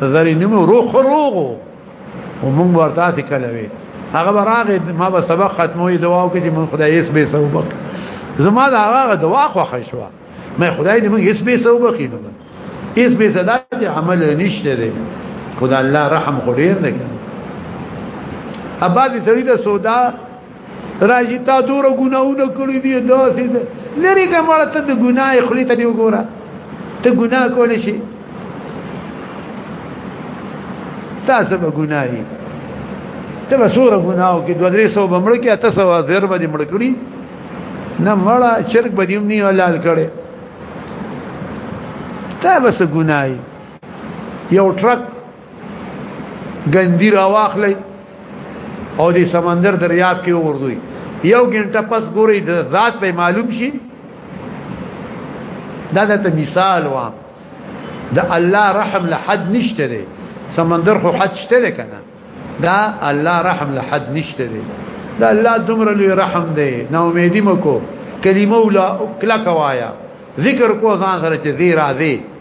زری نیمه روخ روغو او مونږ ورته ته کلوي هغه براغه ما به سبق ختموي دعا وکړي چې مونږ خدای یې سبې سبق زما دا هغه دعا خو خښوا مې خدای دې مونږ یې سبې سبق کینو یې سبې صدا چې عمل نشته دی خدای الله رحم خو ډیر نه کوي ابا دې سړي د سودا راځي تا دور ګناونه کړی دی داسې ده لری ګمړه ته د ګناه خلی ته دی وګوره ته ګناه کول شي تاسو به ګناهي ته به سور ګناو کې دوه درې سو بمړ کې اته سو زر به مړ کړی نه مړه شرک به دیم نه حلال کړي ته بس ګناهي یو ټرک ګندی را واخلي او د سمندر دریاب کې وردوي یو ګنټه پس ګوري د ذات په معلوم شي دا د مثال و د الله رحم له حد نشته دی سمندر خو حد شته دی کنه دا الله رحم له حد نشته دی دا الله دومره لوی رحم دی نو امیدی مکو کلمه ولا کلا کوایا ذکر کو ځان سره چې زیرا دی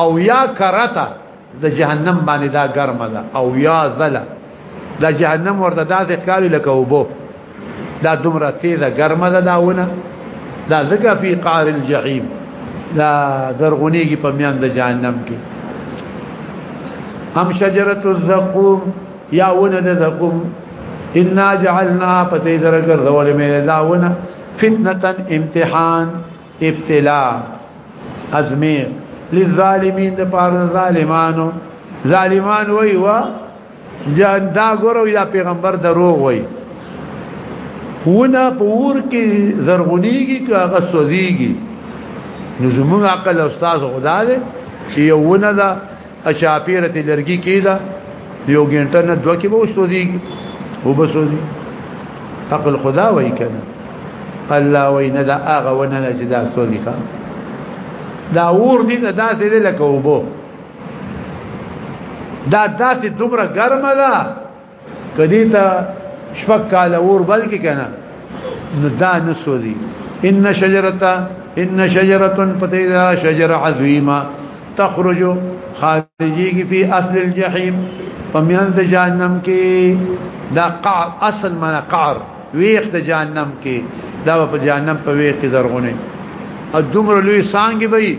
او یا کرتا د جهنم باندې دا ګرمه ده او یا ذل دا جهنم ورته داسې ښکاري لکه وبو دا دومره تیزه ګرمه ده دا ونه دا ذکر فی قار الجحیم دا درغونیږي په میان د جهنم کې هم شجره الزقوم یا ونه د زقوم ان جعلنا فتیذر ګرځول مې دا ونه فتنه امتحان ابتلا ازمیر للظالمین د پار ظالمانو ظالمان وای وا جان دا ګورو یا پیغمبر دروغ وای ونه پور کې زرغونیږي که هغه سوځيږي نو زموږ عقل استاد خدا دې چې یو ونه دا اچاپیره ته لرګي کیدا یو ګنټه نه دوه کې به وسوځي او بسوځي عقل خدا وای کنه الله وای نه دا هغه ونه نه چې دا سوځي ښا دا اور دې نه داسې دې لکه وبو دا داسې دومره ګرمه ده کدی ته شپک کال اور بلکې کنه نو دا نسوځي ان شجرتا ان شجره فتیدا شجره عظیمه تخرج خارجيږي في اصل الجحيم فمن جهنم کې دا قعر اصل معنا قعر ویخ د جهنم کې دا په جهنم په ویخ کې درغونه ادمر لوی سانګي به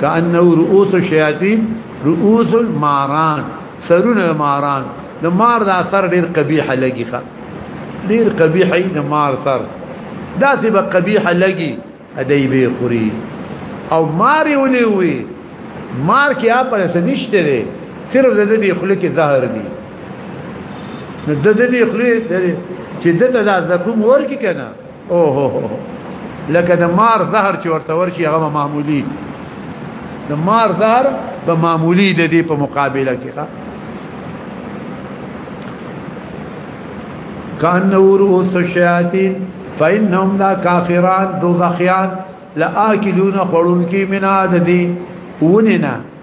کانه رؤوس الشیاطین رؤوس الماران سرونه ماران د مار د اثر ډیر قبیح لګی ښه ډیر قبیح د مار سر دا سی به قبیح لګی ادی به خوري او مار ولي وي مار کې اپ نه سنشته دي صرف د دې خلک کې ظاهر دي د دې خلک چې دته دا زکوم ورکی کنه او هو هو لکه د مار زهر چې ورته ورشي هغه معمولی د مار زهر په معمولی د دې په مقابله کې دا کان ورؤس الشیاطین فإنهم لا کافران دوزخیان لآکلون خورون کی من عددی وننا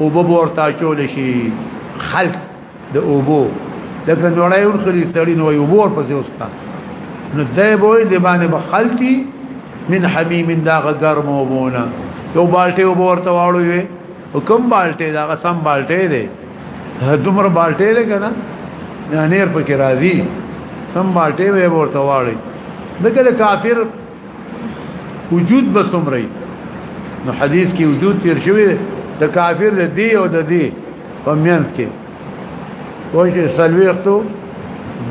اوبه ورته چول شي خلق د اوبو لکه نوړای ور خري سړی نو یو ور پسې اوستا نو دای بوې د باندې بخلتی من حمیم دا غرم وبونه یو بالټي وب ورته واړو وي کوم بالټي دا سم بالټي دی دومره بالټي لګا نه نه نیر پکې راځي سم بالټي وي ورته واړي دغه کافر وجود به څومره نو حدیث کې وجود تیر شوی د کافر د دی او د دی په منځ کې وایي چې سلويختو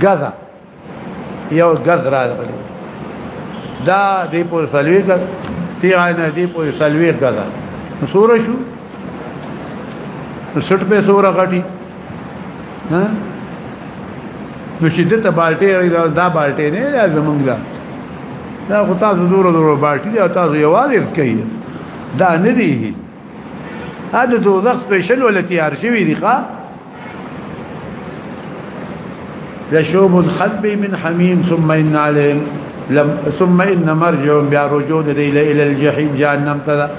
غزا یو غز راغلی دا دی په سلوي غز تیرانه دی په سلوي غزا سور شو سټ په سور غټي ها نو چې دته بالټي دا بالټي نه دا زمونږ دا دا خو تاسو دور دور بالټي دا تاسو یوازې کوي دا نه دی دا د دوزخ سپیشل ولا تیار شوی دی ښا لشوب الخلب من حميم ثم إن عليهم ثم إن مرجعهم بیا رجوع دی الى الجحیم جهنم تدا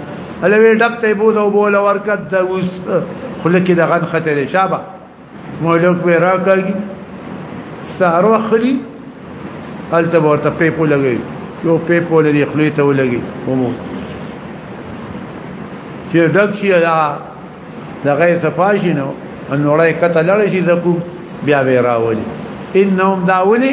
الوی ډب ته بوز او بول ورکد د اوس خلکې د غن خطر شابه مولوک به راکاږي سهار وخري هلته ورته پیپو لګي یو پیپو لري خلی ته ولګي ومو چې ډک شي دا دغه صفاشي نو نوړای کته لړ شي زکو بیا به راولي انهم داولي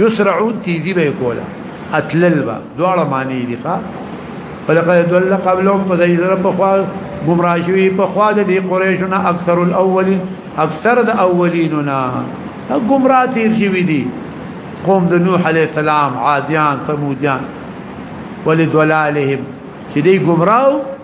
یسرعون تیزی به کولا اتلل با دواړه معنی دي ښا ولقد دل قبلهم فزيزر بخوا گمراه شوی په خوا د دې قریشنا اکثر الاولین اکثر د اولیننا گمراه تیر شوی دي قوم د نوح علی السلام عادیان ثمودیان ولدلالهم چې دې گمراه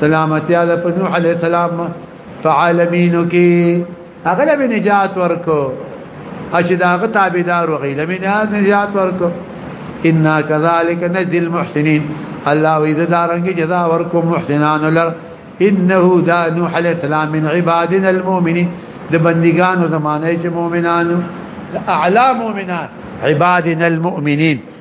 سلامتی علی په نوح علیه السلام په عالمینو کې هغه له نجات ورکو اشه داغه تابعدار وغي له نجات ورکو ان كذلك نجزي المحسنين الله واذا دارنګ جزاء ورکو محسنان لر انه دا نوح علیه السلام من عبادنا المؤمنين د بندګانو زمانه چې مؤمنانو اعلى مؤمنان عبادنا المؤمنين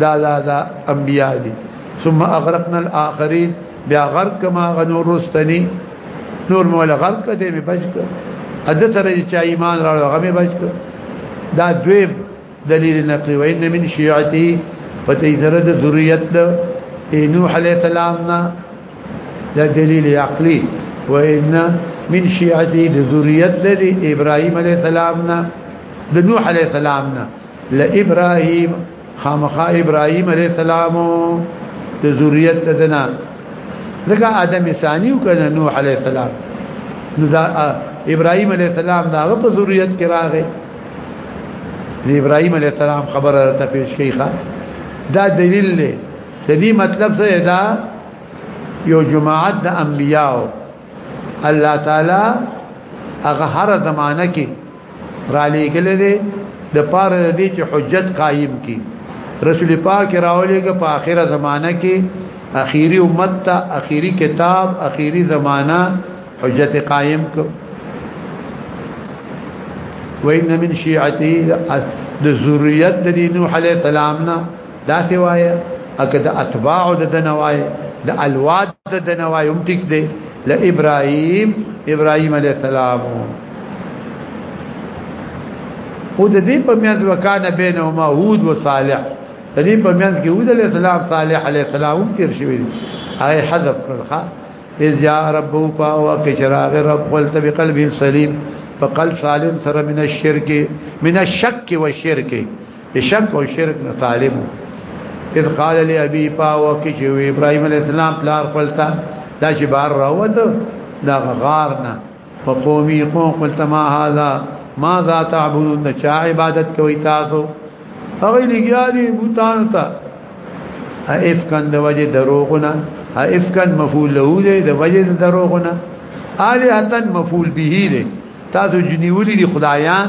دا دا دا انبیاء دي ثم اغرقنا الاخرين بیا غرق ما غنور رستنی نور مولا غرق دې می بچک اده سره چې ایمان راړو هغه می بچک دا دوی دلیل نقلی و ان من شیعتی پتی سره د ذریت د نوح علیہ السلام نه دا دلیل عقلی و ان من شیعتی د ذریت د ابراهیم علیہ السلام نه د نوح علیہ السلام نه لابراهيم خامخا ابراهيم عليه السلام د ذریت دنا لکه ادم ثاني او کنه نوح عليه السلام نو دا ابراهيم عليه السلام دا په ذریت کې راغی ابراهيم عليه السلام خبره ته پیش کیخه دا دلیل دی د دې مطلب څه دا یو جماعت د انبیاو الله تعالی هغه هر زمانہ کې را لېګل دي د پاره د دې چې حجت قائم کړي رسول پاک راولېګ په اخره زمانہ کې اخیری امت ته اخیری کتاب اخیری زمانہ حجت قائم کړ وإن من شيعته د ذریات د نوح عليه السلام نه دا سی وای اګه د اتباع د دنوای د الواد د دنوای هم ټیک دی ل ابراهيم ابراهيم عليه السلام او د دې په میاں وکانه بینهما هود و صالح د دې په میاں کې هود عليه السلام صالح عليه السلام تیر شوی دی هغه حذف کړل ښا اذ جاء ربه فاوا كشراغ رب قلت بقلبه سليم فقلب سالم سره من الشرك من الشك والشرك شک او شرک نه طالب اذ قال لي ابي پاو کې چې ابراهيم عليه السلام پلار خپلتا دا چې بار راوت دا غار نه فقومي قوم قلت ما هذا ما ذا تعبدون د چا عبادت کوي تاسو هغه لګیاري بوتان ته افکن د وجه دروغونه افکن مفعول له دی د وجه دروغونه الهتن مفعول به دی تاسو جنیولی دی خدایان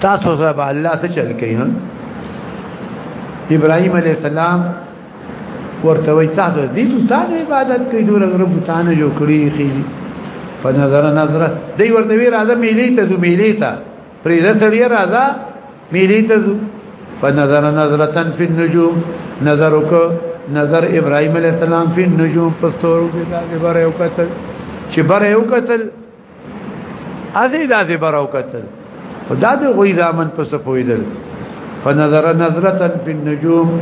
تاسو سره به الله څه چل کوي ابراهيم عليه السلام ورته وي تاسو دې ته عبادت کوي دور غره بوتانه جوړ کړی خي فنظر نظره دی ورته وی راځه میلې ته ځو میلې ته پرې رسړی راځه میلې ته ځو فنظر نظره فی النجوم نظر وک نظر ابراهيم عليه السلام فی النجوم پستور کې دا بره وکتل چې بره وکتل ازي داسې براو کتل دا د غوی دامن په سپویدل فنظر نظرتا فی النجوم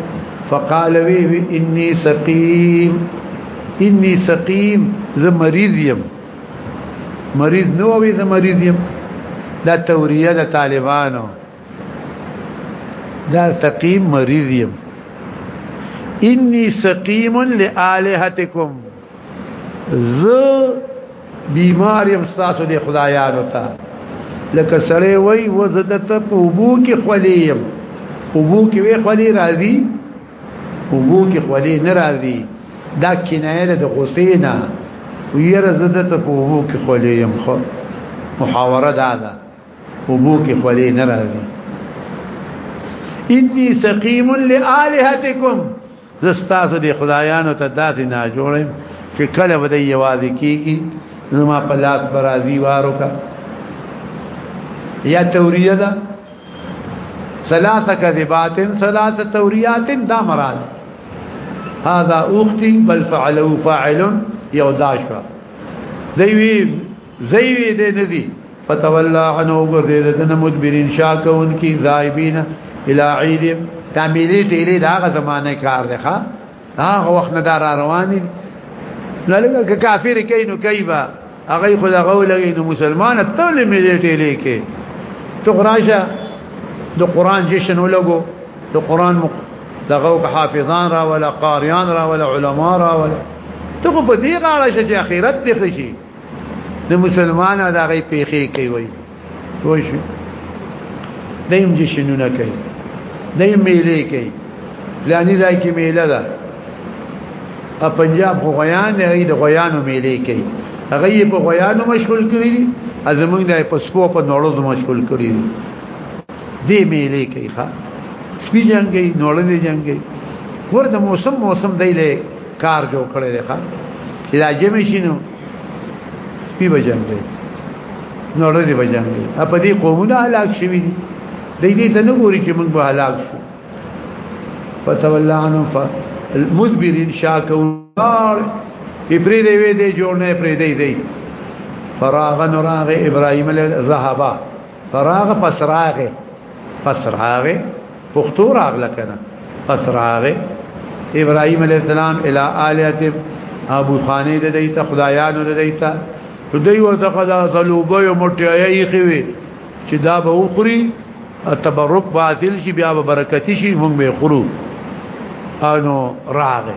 فقال وی وی انی سقیم انی سقیم زه مریض یم مریض نو وی زه مریض یم دا توریه د طالبانو دا سقیم مریض یم انی سقیم لآلهتکم زه بیمار یم تاسو د خدایانو ته لکه سړی وای و زدت په وبو کې خولې يم وبو کې وې خولې راځي وبو کې خولې نه راځي دا کنایه ده د غصې نه ویره زدت په وبو کې خولې يم خو محاوره ده ده وبو کې خولې نه راځي اني سقيم لآلهتكم زه ستاسو د خدایانو ته داسې نه جوړم چې کله به دی یوازې کیږي نو ما په لاس به راځي وارو کا یا توریه ده ثلاثه کذبات ثلاثه توریات دا مراد هذا اختي بل فعله فاعل یو داشوا دی وی زیوی دې ندی فتولى عنه وګرځید دنه مدبرین شاکون کی ذایبین الی عید تعمیلی تیری دا غ زمانه کار دی ښا هغه وخت نه دار رواني لکه کافر کینو کیبا هغه خدا غولګی نو مسلمان ته لمې تیری کې تو خراشه د قران جشن ولګو د قران دغه حافظان را ولا قاریان را ولا علما را ولا ته په دې غاړه چې اخرت دې خشي د مسلمان دا غي پیخي کوي وای وای شو دیم جشنونه کوي دیم میلې کوي لانی ځای کې میله ده په پنجاب خو غیان نه د غیانو میلې کوي هغه په غیانو مشغول کړی دي ازمن د پسپو په نوړو مشغول کړی دي دې میلې کوي ښا سپی جنگي نوړلې جنگي ورته موسم موسم دی له کار جوړ کړی دی ښا چې دا جمع شي نو سپي به جنګ دی نو ورځې به جنګ دی په دې قومونه هلاک شوي دي دې دې ته نه ګوري چې موږ به هلاک شو فتولى عنهم فالمدبرين شاكوا نار پرې دی وې دی جوړ نه پرې دی دی فراغ نراغ ابراهيم له ذهبا فراغ پس راغه پس راغه پختو راغله کنه پس راغه ابراهيم عليه السلام الى الهه ابو خانه د دیت خدایانو د دیت دوی ورته قضا صلوبه یو مټیایي خوي چې دا به وخوري تبرک باطل شي بیا به برکتی شي موږ به خورو انو راغه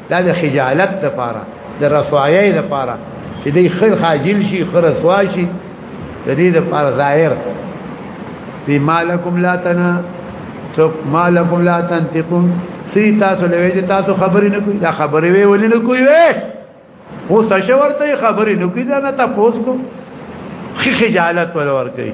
دا د خجالت لپاره د رسوایۍ لپاره چې دې خل خاجل شي خر رسوا شي د دې لپاره ظاهر دې مالکم لا تنا تو مالکم لا تنتقون سي تاسو لوي چې تاسو خبرې نه کوي دا خبرې وي ولې نه کوي وي هو څه ورته خبرې نه کوي دا نه تاسو کو خي خجالت ولور کوي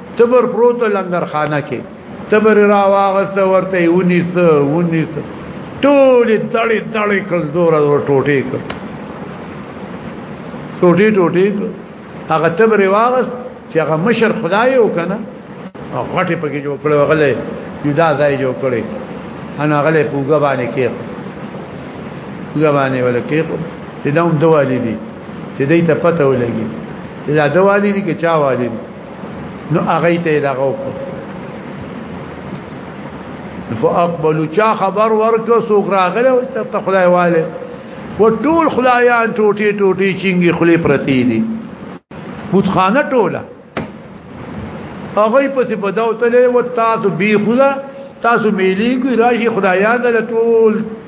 تبر پروت لنګر خانه کې تبر را واغست ورته ونیس ونیس ټول دړې دړې کړ دور دور ټوټې کړ ټوټې ټوټې کړ هغه تبر واغست چې هغه مشر خدای وکنه او غټه پکې جوړ کړو غلې یدا ځای جوړ کړی انا غلې پوګه باندې کې پوګه باندې ولکې چې دا هم دوالي دي چې دې ته پته ولګي چې دا دوالي دي کې چا والي دي نو هغه ته دغه وکړو فاقبلوا چا خبر ورکو سوق راغله او ته خدای والے و ټول خدایان ټوټي ټوټي چنګي خلی پرتی دي بوتخانه ټوله هغه پسې په داو تلې و تاسو بي خدا تاسو ملي کوي راشي خدایان د ټول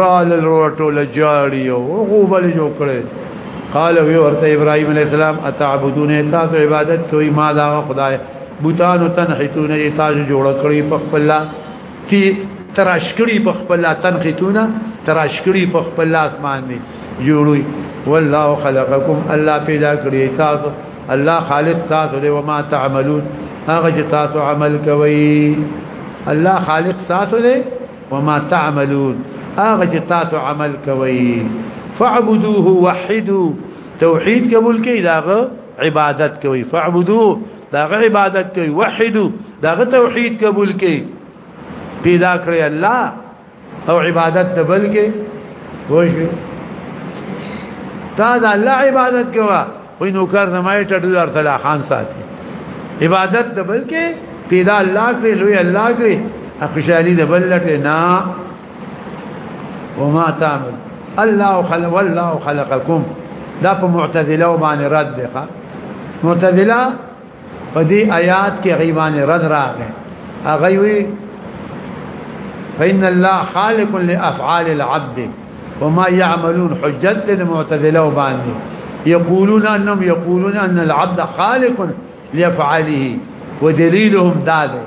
را لرور ټول جاړي او غوبل جوړ کړي قال وی ورته ابراهيم عليه السلام اتعبدون تاسو عبادت کوي ما دا خدای بوتان تنحتون تاسو جوړ کړی په خپل تی تراشکړی په خپل تنحتون تراشکړی په خپل اسمان دی جوړوي والله خلقکم الله پیدا کړی تاسو الله خالق تاسو دی و ما تعملون هغه چې تاسو عمل کوي الله خالق تاسو دی وما تعملون هغه چې تاسو عمل کوي فاعبدوه وحدو توحید قبول کړئ داغه عبادت کوي فاعبدوه داغه عبادت کوي وحدو داغه توحید قبول کړئ پیدا کړی الله او عبادت د بل کې وښه تا دا الله عبادت کوه وای نو کار زمای ټټو دار تلا خان ساتي عبادت د بلکې پیدا الله کړې لوی الله کړې اخشالي د بل لټه نه وما تعمل الله خلق والله خلقكم دا په معتزله باندې رد ده معتزله په دې آیات کې غیبان رد راغی هغه وی فإن الله خالق لأفعال العبد وما يعملون حجة المعتزلة وباندي يقولون أنهم يقولون أن العبد خالق لأفعاله ودليلهم ذلك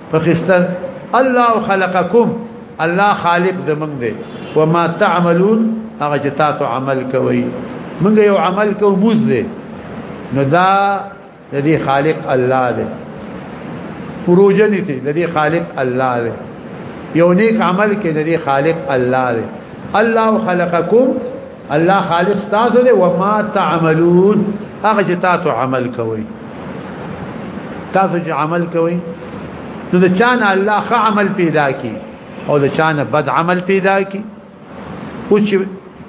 فخستر الله خلقكم الله خالق زمنګ دی وما تعملون هغه چې تاسو عمل کوي موږ یو عمل کوو موږ دی نو دا د دې خالق الله دی پروژنې ته د دې خالق الله دی یو نیک عمل کې د دې خالق الله دی الله خلقکم الله خالق تاسو دی وما تعملون هغه چې تاسو عمل کوي تاسو چې عمل کوي نو د چانه الله خ عمل پیدا کی او د چانه بد عمل پیدا کی او چې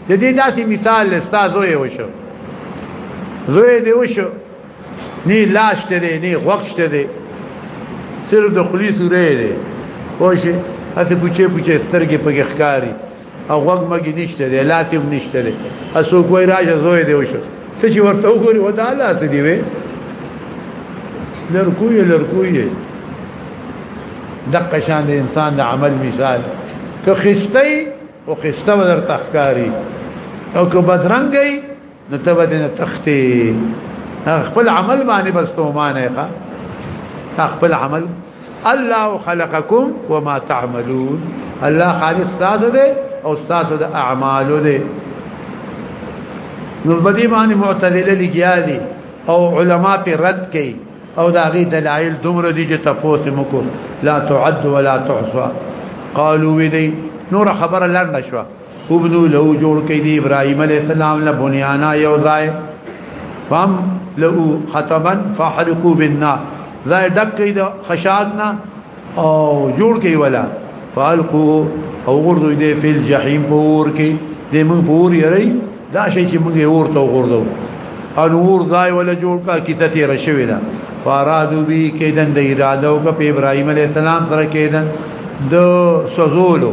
د دې داسې مثال لستازو یې وشو زوی دې وشو نی لاش ته دې نی غوښت ته دې سر د خلی سورې دې او شي هڅه پوچې پوچې سترګې پکې ښکاری او غوږ مګی نشته دی لاتم نشته دی اسو کوی راځه زوی دی وشو ته چې ورته وګوري ودا لات دی وې لرکوې لرکوې دقه شان د انسان د عمل مثال که خستې او خسته ودر تخکاری او که بدرنګي نو ته به نه تختی خپل عمل باندې بس ته مانه ښه خپل عمل الله خلقکم وما تعملون الله خالق تاسو دې او تاسو د اعمالو دې نو بدی باندې معتزله لګیا دي او علما په رد کوي او دا غي دلایل دومره دي چې تاسو مکو لا تعد ولا تحصى قالوا ودي نور خبر لړ نشوه وبنو له جوړ کې دی ابراهيم عليه السلام له بنيانا یو ځای فهم له خطبا فحرقوا بالنار ځای ډک کې د خشادنا او جوړ کې ولا فالقوا او غردو دې په جهنم پور کې دې موږ پور یری دا شي چې موږ یې ورته غردو انور ځای ولا جوړ کا کیته تیر شوی دا فارادو بی کیدن د اراده او په ابراهيم عليه السلام سره کیدن د سوزولو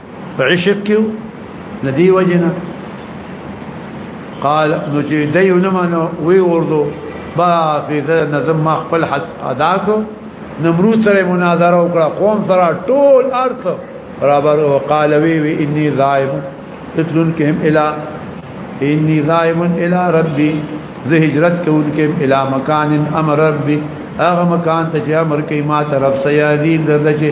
عشق کیو ندی وجنا قال نو چې دیو نه منو وی ورته با فی ذا نظم ما خپل حد ادا کو نمرود سره مناظره وکړه قوم سره ټول ارث رابر وقال وی وی انی ذائب تتلون کهم الى انی ذائب الى ربی زه هجرت کوونکم الى مکان امر ربی هغه مکان ته چې امر کوي ما طرف سیادین درته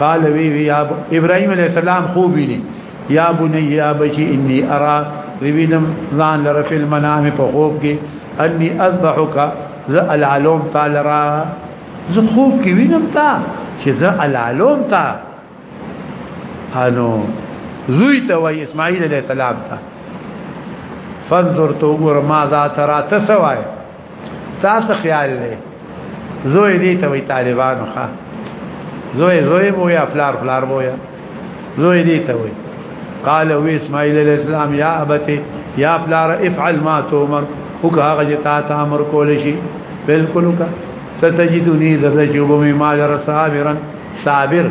قال وی وی ابراهيم عليه السلام خوب ویني یا بني یا بچي اني ارى وینم ځان لره په منام په خوب کې اني اذبحك ز العلوم تعالی را زه خوب کې وینم تا چې زه العلوم تا انو زوی ته وای اسماعیل علیه السلام ته فانظر تو ګور ما ذا ترى تسوای تاسو خیال لې زوی دې ته وی طالبانو ښا زوی زوی مو یا فلار فلار مو یا زوی دې ته وی قال هو اسماعيل عليه السلام يا ابتي يا فلار افعل ما تؤمر وکه هغه چې تا ته امر کول شي بالکل وکه ستجدني ذره جوب ما جر صابرا صابر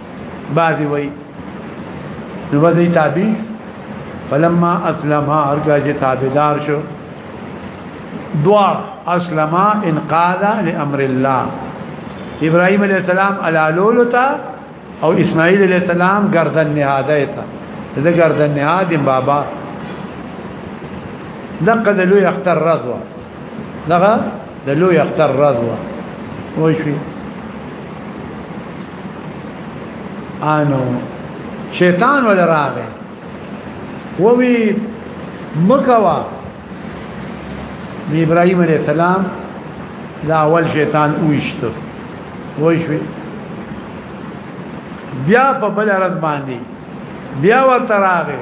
بعضی وای نو بدی تابع فلما اسلم هرګه چې تابعدار شو دوا اسلم انقاد لامر الله ابراهيم عليه السلام علالولتا او اسماعيل عليه السلام گردن نهاده تا ده گردن نهاد بابا دقه د لوی اختر رضوا دغه د لوی اختر راز و وای شي انو شیطان ول راغی ووی مکوا ابراهيم عليه السلام دا اول شیطان وښته وای شي بیا په بل راز باندې بیا ورته راغی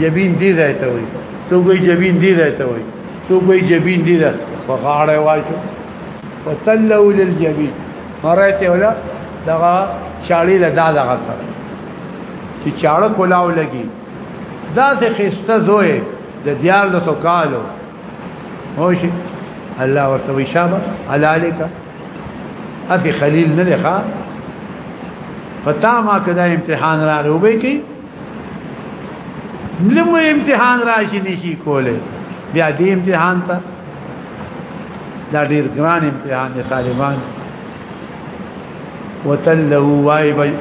جبین دی ځای ته وي څوک وي جبین دی ځای ته وي څوک وي جبین دی ځای په غاړه واچو وتلو للجبین مرته ولا دغه چاړي له دا دغه کړ چې چاړه کولاو لګي دا د خسته زوی د دیار له سوکالو هوش الله ورته وي شابه علالک اتی خلیل نه ښا پتا ما کدا امتحان راغی وبې کی لمو امتحان راشي نشي کوله بیا دې امتحان ته دا ډیر ګران امتحان دی طالبان وتله وای بای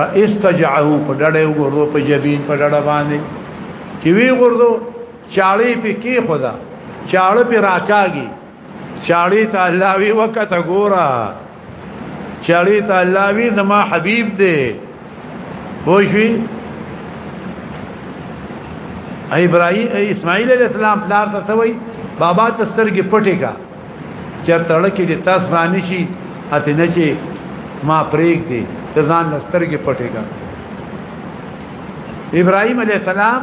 رئیس تجعه په ډړې وګورو په جبین په ډړه باندې چې وی وګورو چاړې په کې خدا چاړې په راکاږي چاړي ته الله وی وکته ګورا چاړي ته الله وی زما حبيب دی پوښوي ابراهيم اسماعيل عليه السلام پلار ته وی بابا ته سترګې پټې کا چرته لکه دې تاسو رانی شي اته نه چې ما پرېګ دي ته ځان سترګې پټې کا ابراهيم عليه السلام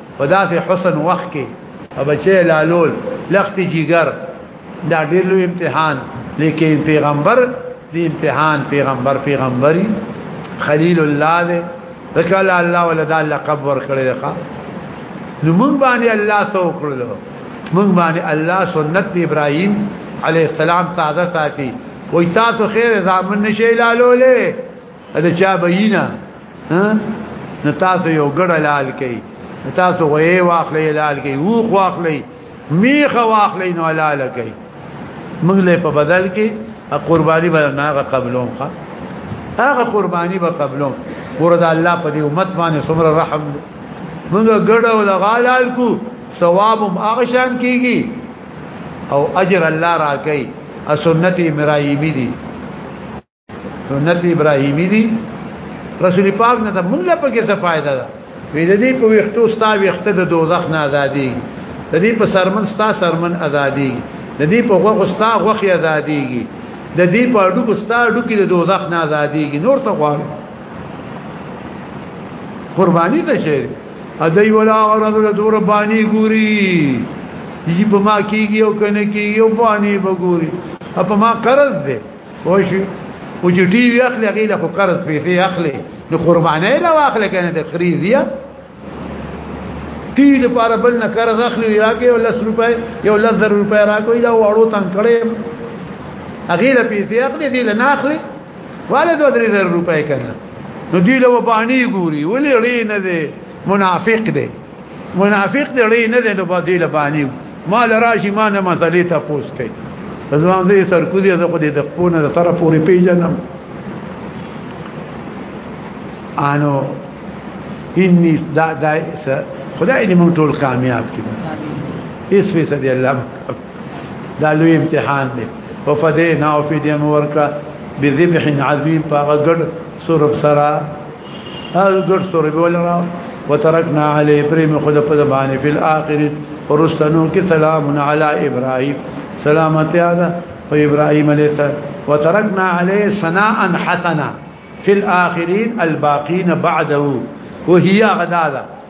په داسې حسن وخت کې بچي لالول لخت جګر دا ډېر لوی امتحان لیکن پیغمبر دی امتحان پیغمبر پیغمبري خلیل الله دې وکاله الله ولدا لقب ور کړی ښا نو موږ باندې الله سو کړل موږ باندې الله سنت ابراهيم عليه السلام تازه ساتي وای تاسو خیر زامن نشي لالولې دا چا بینا نو تاسو یو ګډه لال کوي تاسو غوې واخلې لال کوي وو خواخلې میخه واخلې نو لال کوي موږ له په بدل کې قرباني به ناغه قبلون ښه هغه قرباني به قبلون ورته الله په دې امت باندې څومره رحم موږ ګډه ولا غالال کو ثواب هم هغه شان کیږي او اجر الله راکې سنت امرایمی دي سنت ابراهیمی دی رسول پاک نه ته مونږ له پکې څه فائدہ ده وې د دې په وختو ستا وخته د دوزخ نه ازادي د دې په سرمن ستا سرمن ازادي د دې په غوغه ستا غوخي ازاديږي د دې په اډو کو ستا اډو کې د دوزخ نه ازاديږي نور ته غواړي قرباني ته شي ادي ولا غرض له دور باندې ګوري یی په ما کیږي او کنه کیږي او باندې بګوري په ما قرض ده خوشي او چې ټي وي اخلي هغه له قرض پیسې اخلي نو قربانې لا واخلې کنه د خريزيه ټي لپاره بل نه قرض اخلي یا کې ول 10 روپے یو 10 روپے راکوي دا وړو تن کړي هغه له پیسې اخلي دې له ناخلي ولا 2000 روپے کنه نو دې له وبانی ګوري ولې لري نه دي منافق دي منافق دی نه دی نو باندې لبانی مال راشي ما نه مسلې ته پوس کوي ځوان دې سرکوزي زه خو دې د پونه د طرف پورې پیژنم انو انی دا دا خدای دې مونږ ټول کامیاب کړي اس په سدي الله دا لوی امتحان دی او فدینا او فدینا ورکا بذبح عظیم په غړ سورب سرا هر ګډ سورې بول را وترکنا علی پریم خود په باندې په اخر ورستنو کې سلام علی ابراهیم سلامتی اعلی په ابراهیم علیه السلام وترکنا علی ثناء حسنا فی الاخرین الباقین بعده وهي غدادا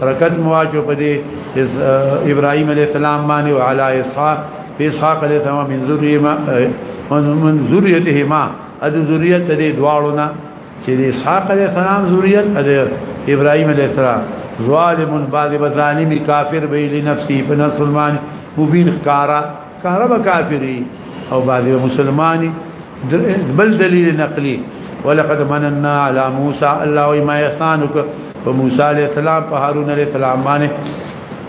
برکت مواجو په دې ابراهيم عليه السلام باندې او علی اسحاق اسحاق عليه السلام من ذریه ما من ذریته ما د ذریت دې دواړو نه چې اسحاق عليه السلام ذریت د ابراهيم عليه السلام ظالم بعد ظالم کافر به لنفسه بنصر المعنی مبین خکارا کاربه کافری او بعضی مسلمانی بل دلیل نقلی ولقد مننا على موسى الله وما يحسانك وموسى عليه السلام وهارون عليه السلام باندې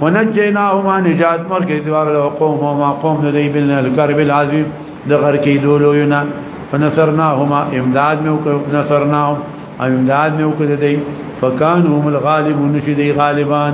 ونجيناهما نجات مرګي دوار له قوم او ما قوم نه دی بل الكرب العظیم د غر کې دولو ینا فنصرناهما امداد مې وکړ نصرناهم امداد مې وکړ دی فکانهم الغالب نشدي غالبان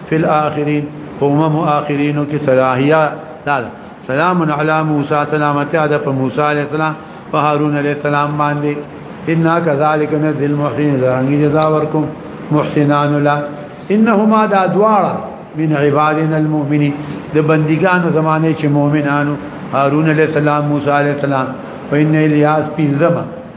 فی الاخرین امم اخرینو کې صلاحیا دا سلام علی موسی سلامتی ادا په موسی علی السلام په هارون علی السلام باندې ان كذلك نذ المحسن زرنګي جزا ورکم محسنان لا انهما دا دوار من عبادنا المؤمنين د بندګانو زمانه چې مؤمنانو هارون علی السلام موسی علی السلام وان الیاس پینځما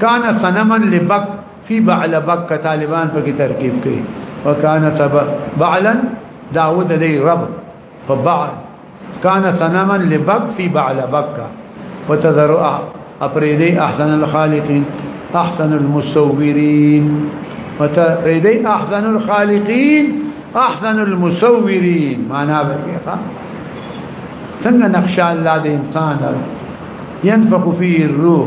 کان صنمن لبک فی بعل بک طالبان په کې ترکیب کړي وکان تب بعلا داوود دی رب په بعل کان صنمن لبک فی بعل بک وتذر اپریدی احسن الخالقین احسن المصورین وتریدی احسن الخالقین احسن المصورین معنا به څنګه نقشه الله د انسان ينفخ فيه الروح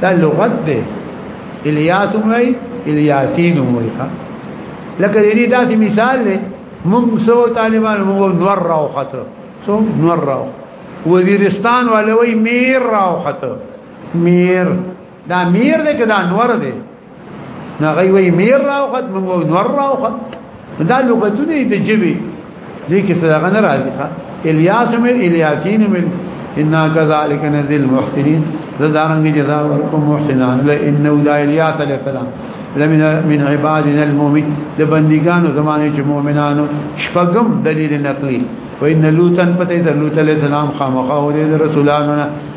دا لغت دی الیاس وای الیاسین وای ها لکه دې داسې مثال دی مم سو طالبان مو نور راو خطر سو نور راو وزیرستان والوی میر راو خطر میر دا میر دی که دا نور دی نه غي وي مير راوخت من نور راوخت دا لغتونه د جبي دي کې څه غن راځي ښا الياس من الياسين من ان كذلك نذل المحسنين زدارن جزاء ورکم محسنان لانه دا الياس عليه السلام لمن من عبادنا المؤمن د بندګانو زمانه چې مؤمنانو شپږم دلیل نقلی وان لوطن پته د لوط علیہ السلام خامخا او د رسولانو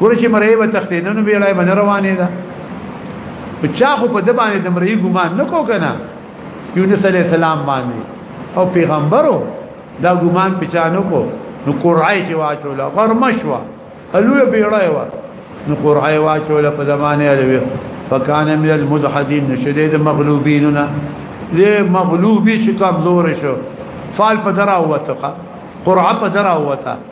ګور چې مرې به تختې نن ویړای باندې روانې ده په چا خو په د باندې د مرې ګمان نه کو کنه یونس علی السلام باندې او پیغمبرو دا ګمان په چا نه کو نو قرعه چې واچوله غرمشوا الوی بیړای وا نو قرعه واچوله په زمانه الوی فکان من المدحدین شدید مغلوبیننا له مغلوبی چې کمزور شو فال په درا وته قرعه په درا وته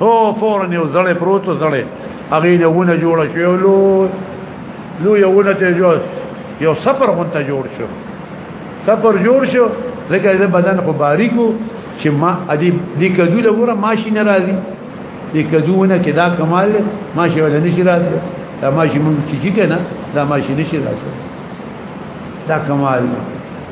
هو فورن یو زړې پروتو زړې هغه نه ونه جوړ شو لو لو یو ونه ته جوړ یو سفر غونته جوړ شو سفر جوړ شو ځکه د بدن خو باریکو چې ما ادي د کدو له وره ماشي ناراضي د کدوونه کې دا کمال ماشي ولا نشي راځي دا ماشي مونږ چې کنه دا ماشي نشي راځي دا کمال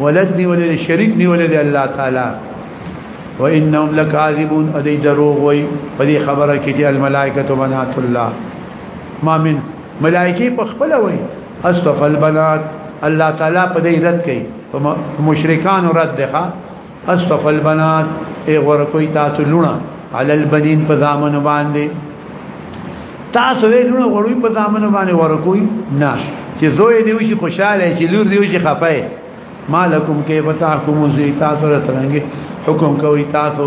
ولد نیولې شریک نیولې الله تعالی وانهم لكاذبون ادي دروغ وي په دې خبره کې چې الملائکه بنات الله ما من ملائکه په خپل وي استف البنات الله تعالی په دې رد کوي مشرکان رد ده استف البنات ای غور کوي تاسو لونه علی البنین په ځامن باندې تاسو یې لونه غړوي په ځامن باندې ورکوي نه چې زوی دی وشي خوشاله چې لور دی وشي خفه مالکم کې بتا کوم زی تاسو راترنګي حکم کوي تاسو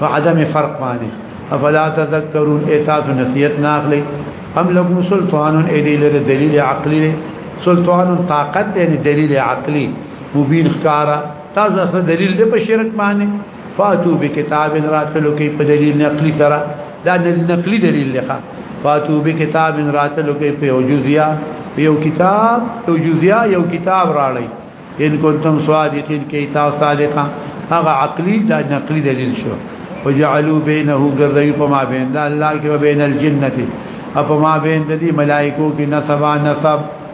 په عدم فرق باندې افلا تذكرون اتاسو نصیحت ناخلی هم لکم سلطان ایدی لر دلیل عقلی سلطان طاقت یعنی دلیل عقلی مبین خکارا تاسو دلیل دې په شرک باندې فاتو بکتاب راتلو کې په دلیل نقلی سره دا نقلی دلیل لخوا فاتو بکتاب راتلو کې په وجودیا یو کتاب یو جزیا یو کتاب راړی ان کنتم صادقین کې تاسو صادقه هغه عقلی دا نقلی دلیل شو وجعلوا بينه غرضي فما بين الله کې وبين الجنه اپما بين د دې ملائکو کې نسبا نسب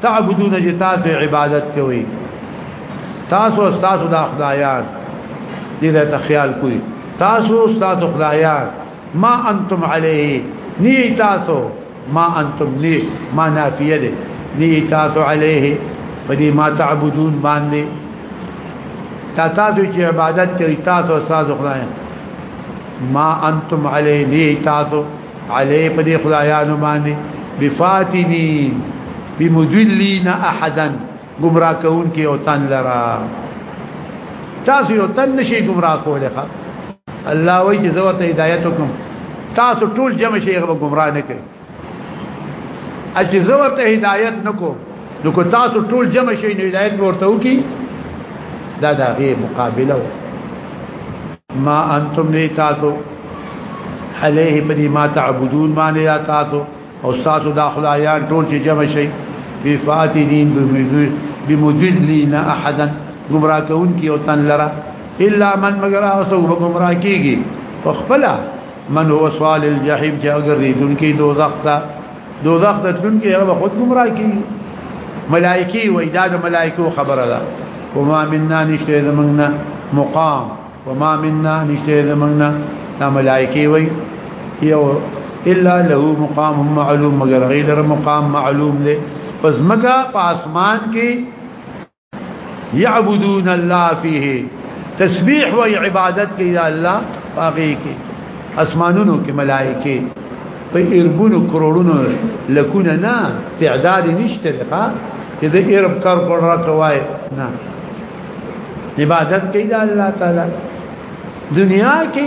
تعبدون چې تاسو عبادت کوي تاسو او تاسو د خدایان دې ته خیال کوي تاسو او تاسو خدایان ما انتم علیه نی تاسو ما انتم نی ما نافیه دې نی تاسو علیه فدی ما تعبدون باندې تا تاسو چې عبادت کوي تاسو او تاسو خدایان ما انتم علیه نی تاسو علی په دې خدایانو باندې بفاتنین بمدلین احدا گمراه کون کې او تن لرا تاسو یو تن نشي گمراه کولای ښا الله وایي چې زورته هدایت وکم تاسو ټول جمع شي غو گمراه نه کړي اجي زورته هدایت نکوم نو کو تاسو ټول جمع شئ نو هدایت ورته وکي دا دا غي مقابله و ما انتم نه تاسو عليه بدي ما تعبدون ما نه تاسو او تاسو داخل آیان ټول چې جمع شئ بفاتنين بمدلين احدا گمراه کون کی او تن لرا الا من مگر اوسو گمراه کیږي فخبلا من هو صال الجحیم چې اگر دې دن کې دوزخ ته دوزخ ته تلونکي هغه خود گمراه کی ملائکی وای دا د ملائکو خبره ده وما منا نشته زمنګنا مقام وما منا نشته زمنګنا دا ملائکی وای یو الا له مقام معلوم مگر غیر مقام معلوم له پس مکه په اسمان کې يعبدون الله فيه تسبيح و عبادت کې یا الله باقي کې اسمانونو کې ملائکه په اربونو کرورونو لکونه نه تعداد نشته ښا چې د ارب کار کړ راکوای نه عبادت کې یا الله تعالی دنیا کې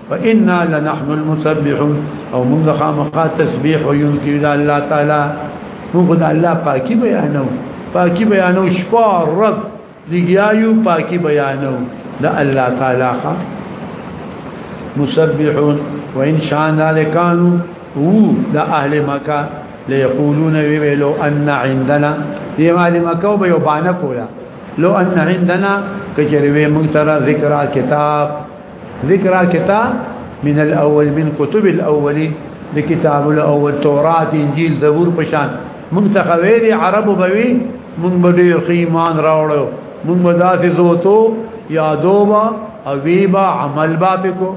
فإنا لنحن المسبحون او موږ خامخا تسبيح وينكي د الله تعالی موږ د الله پاکي بیانو پاکي بیانو شپه رب لګیایو پاکي بیانو د الله تعالی خا مسبحون وان شاء لكانوا او د اهل مکه ليقولون ويلو ان عندنا دي مال مکه وب یو باندې کولا لو ان عندنا کجروي مونږ ترا ذکر کتاب ذکر کتاب من الاول من کتب الاولین د کتاب الاول تورات انجیل زبور پشان مونږ ته خویری عرب بوي مونږ به ډیر ایمان راوړو مونږ به داسې زوتو یادوبا اویبا عمل با پکو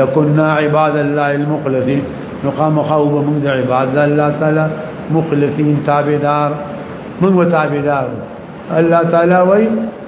لکنا عباد الله المخلصین نقام خوب مونږ عباد الله تعالی مخلصین تابعدار مونږ تابعدار الله تعالی وای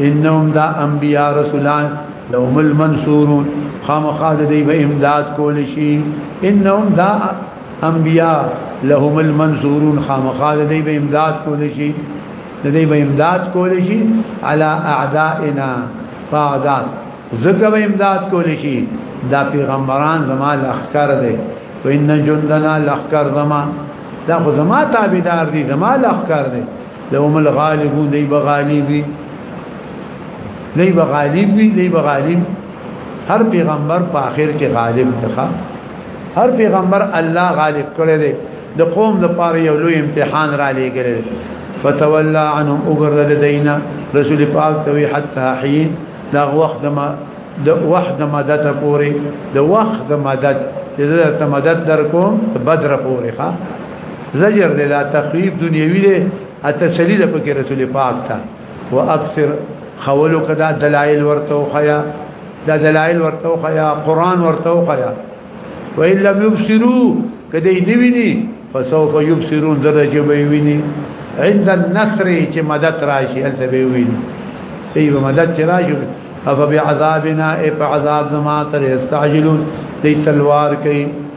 انهم دا انبیاء رسولان لهم المنصورون خامخاد دی به امداد کول شي انهم دا انبیاء لهم المنصورون خامخاد دی به امداد کول شي دی به امداد کول شي علی اعدائنا فاعداد زکه به امداد کول شي دا پیغمبران زما لخر دی وان جندنا لخر زما دا خو زما تابعدار دي زما لخر دي لهم الغالبون دی بغالبی دی بغالب وی دی بغالب هر پیغمبر په اخر کې غالب تخا هر پیغمبر الله غالب کړی دی د قوم د پاره یو لوی امتحان را لېګل فتولى عنهم وګرځل دینا رسول پاک توي حتا حين دا وخت ما د وخت د مدد پوري د وخت د مدد چې د مدد در کوم بدر پوري ښا زجر دی لا تخویف دنیوی دی اتسلی د پکې رسول پاک ته واکثر خولو کدا دلائل ورته خیا دا دلائل ورته خیا قران ورته خیا وان لم يبصروا کدی نیویني فسوف يبصرون درجه به ویني عند النصر چې مدد راشي هلته به ویني ایو مدد چې راشي افبعذابنا اف عذاب زما تر استعجلون دي تلوار کوي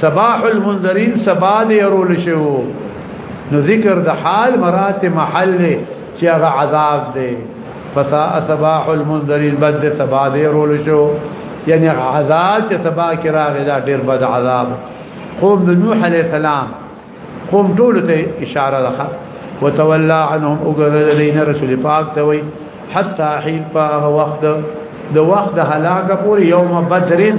صباح المنذرین سبا دی رول شو نو ذکر د حال مرات محل چې هغه عذاب دی فسا صباح المنذرین بد سبا دی رول شو یعنی عذاب چې سبا کې راغی دا ډیر بد عذاب قوم د نوح علی السلام قوم ټول ته اشاره ده وتولى عنهم وګرځل دین رسول پاک ته وی حتا حين په وخت د وخت هلاک پورې یوم بدرن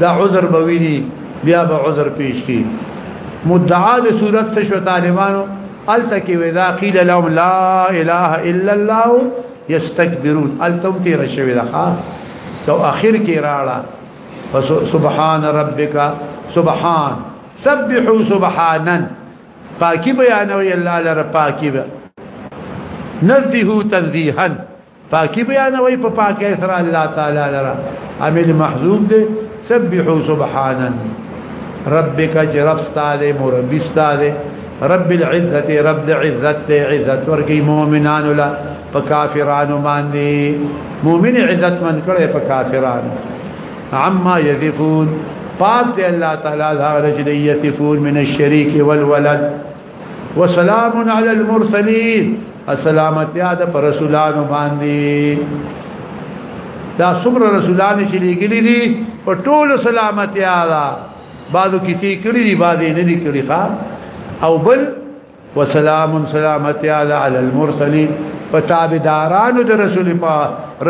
دا عذر بوینی بیا به عذر پیش کی مدعا د صورت څخه شو طالبانو التکی وذا قیل لهم لا اله الا الله یستكبرون التم تیر شوی دا تو اخر کی راړه سبحان ربک سبحان سبحوا سبحانا پاکی بیانوی الله لره پاکی به نزدهو تنزیحا پاکی بیانوي په پاکی سره الله تعالی لرا عامل محذوب دی سبحوا سبحانا ربک جرب ستاله مربی ستاله رب العزت رب العزت ته عزت ورکی مؤمنان لا په کافرانو باندې مؤمن عزت من کړي په کافرانو عما يذفون پاک دی الله تعالی دا رجل يثفون من الشريك والولد وسلام علی المرسلین السلامتیا د پر رسولانو باندې دا څومره رسولان چې لګلې دي په ټول سلامتیا دا بعضو کسی کړي دي بعضې نه دي کړي ښا او بل وسلام سلامتیا علی المرسلین په تابعدارانو د رسول په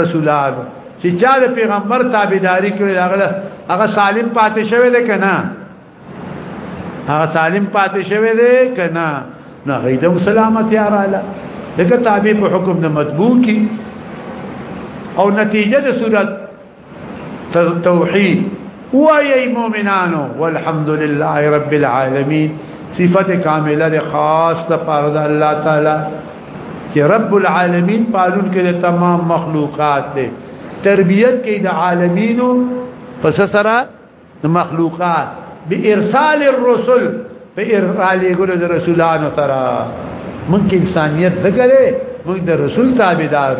رسولانو چې چا د پیغمبر تابعداري کړې هغه هغه سالم پاتې شوی دی کنه هغه سالم پاتې شوی دی کنا نه غیدم سلامتی اراله دغه تابع په حکم د مطبوع کی او نتیجه د صورت توحید وای مؤمنانو والحمد لله رب العالمین صفت کامله د خاص د پاره د الله تعالی چې رب العالمین پالون کې تمام مخلوقات دی تربیت کې د عالمینو پس سره مخلوقات بارسال الرسل په ارسال ګلو د رسولانو سره مونږ انسانيت دګره مونږ د رسول تابعدار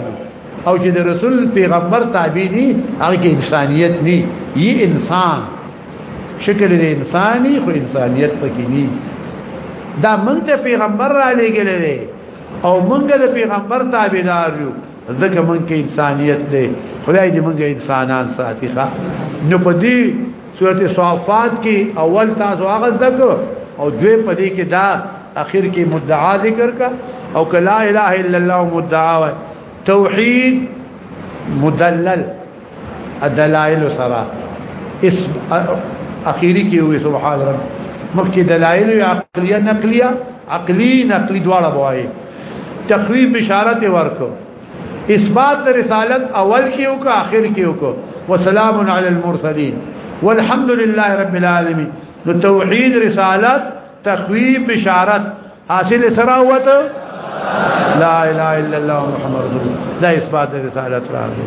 او چې د رسول پیغمبر تابع دي هغه کې انسانيت ني یي انسان شکل د انساني خو انسانيت پکې ني دا مونږ ته پیغمبر را لېګلې او مونږ د پیغمبر تابعدار یو ځکه مونږ کې انسانيت دی خدای دې مونږ انسانان ساتي ښا نو په دې سورته صافات کې اول تاسو هغه ذکر او دوی په دې کې دا اخر کې مدعا ذکر کا او کلا اله الا الله مدعا توحید مدلل دلائل سره اس اخیری کې وي سبحان رب مخکې دلائل عقلیه نقلیه عقلی نقلی دواړه بوایي تخویب بشارت ورکو اثبات رسالت اول کې او اخر کې او وسلام علی المرسلین والحمد لله رب العالمین نو توحید رسالت تخویب بشارت حاصل سره وته لا اله الا الله محمد رسول الله دا اثبات د رسالت راغلی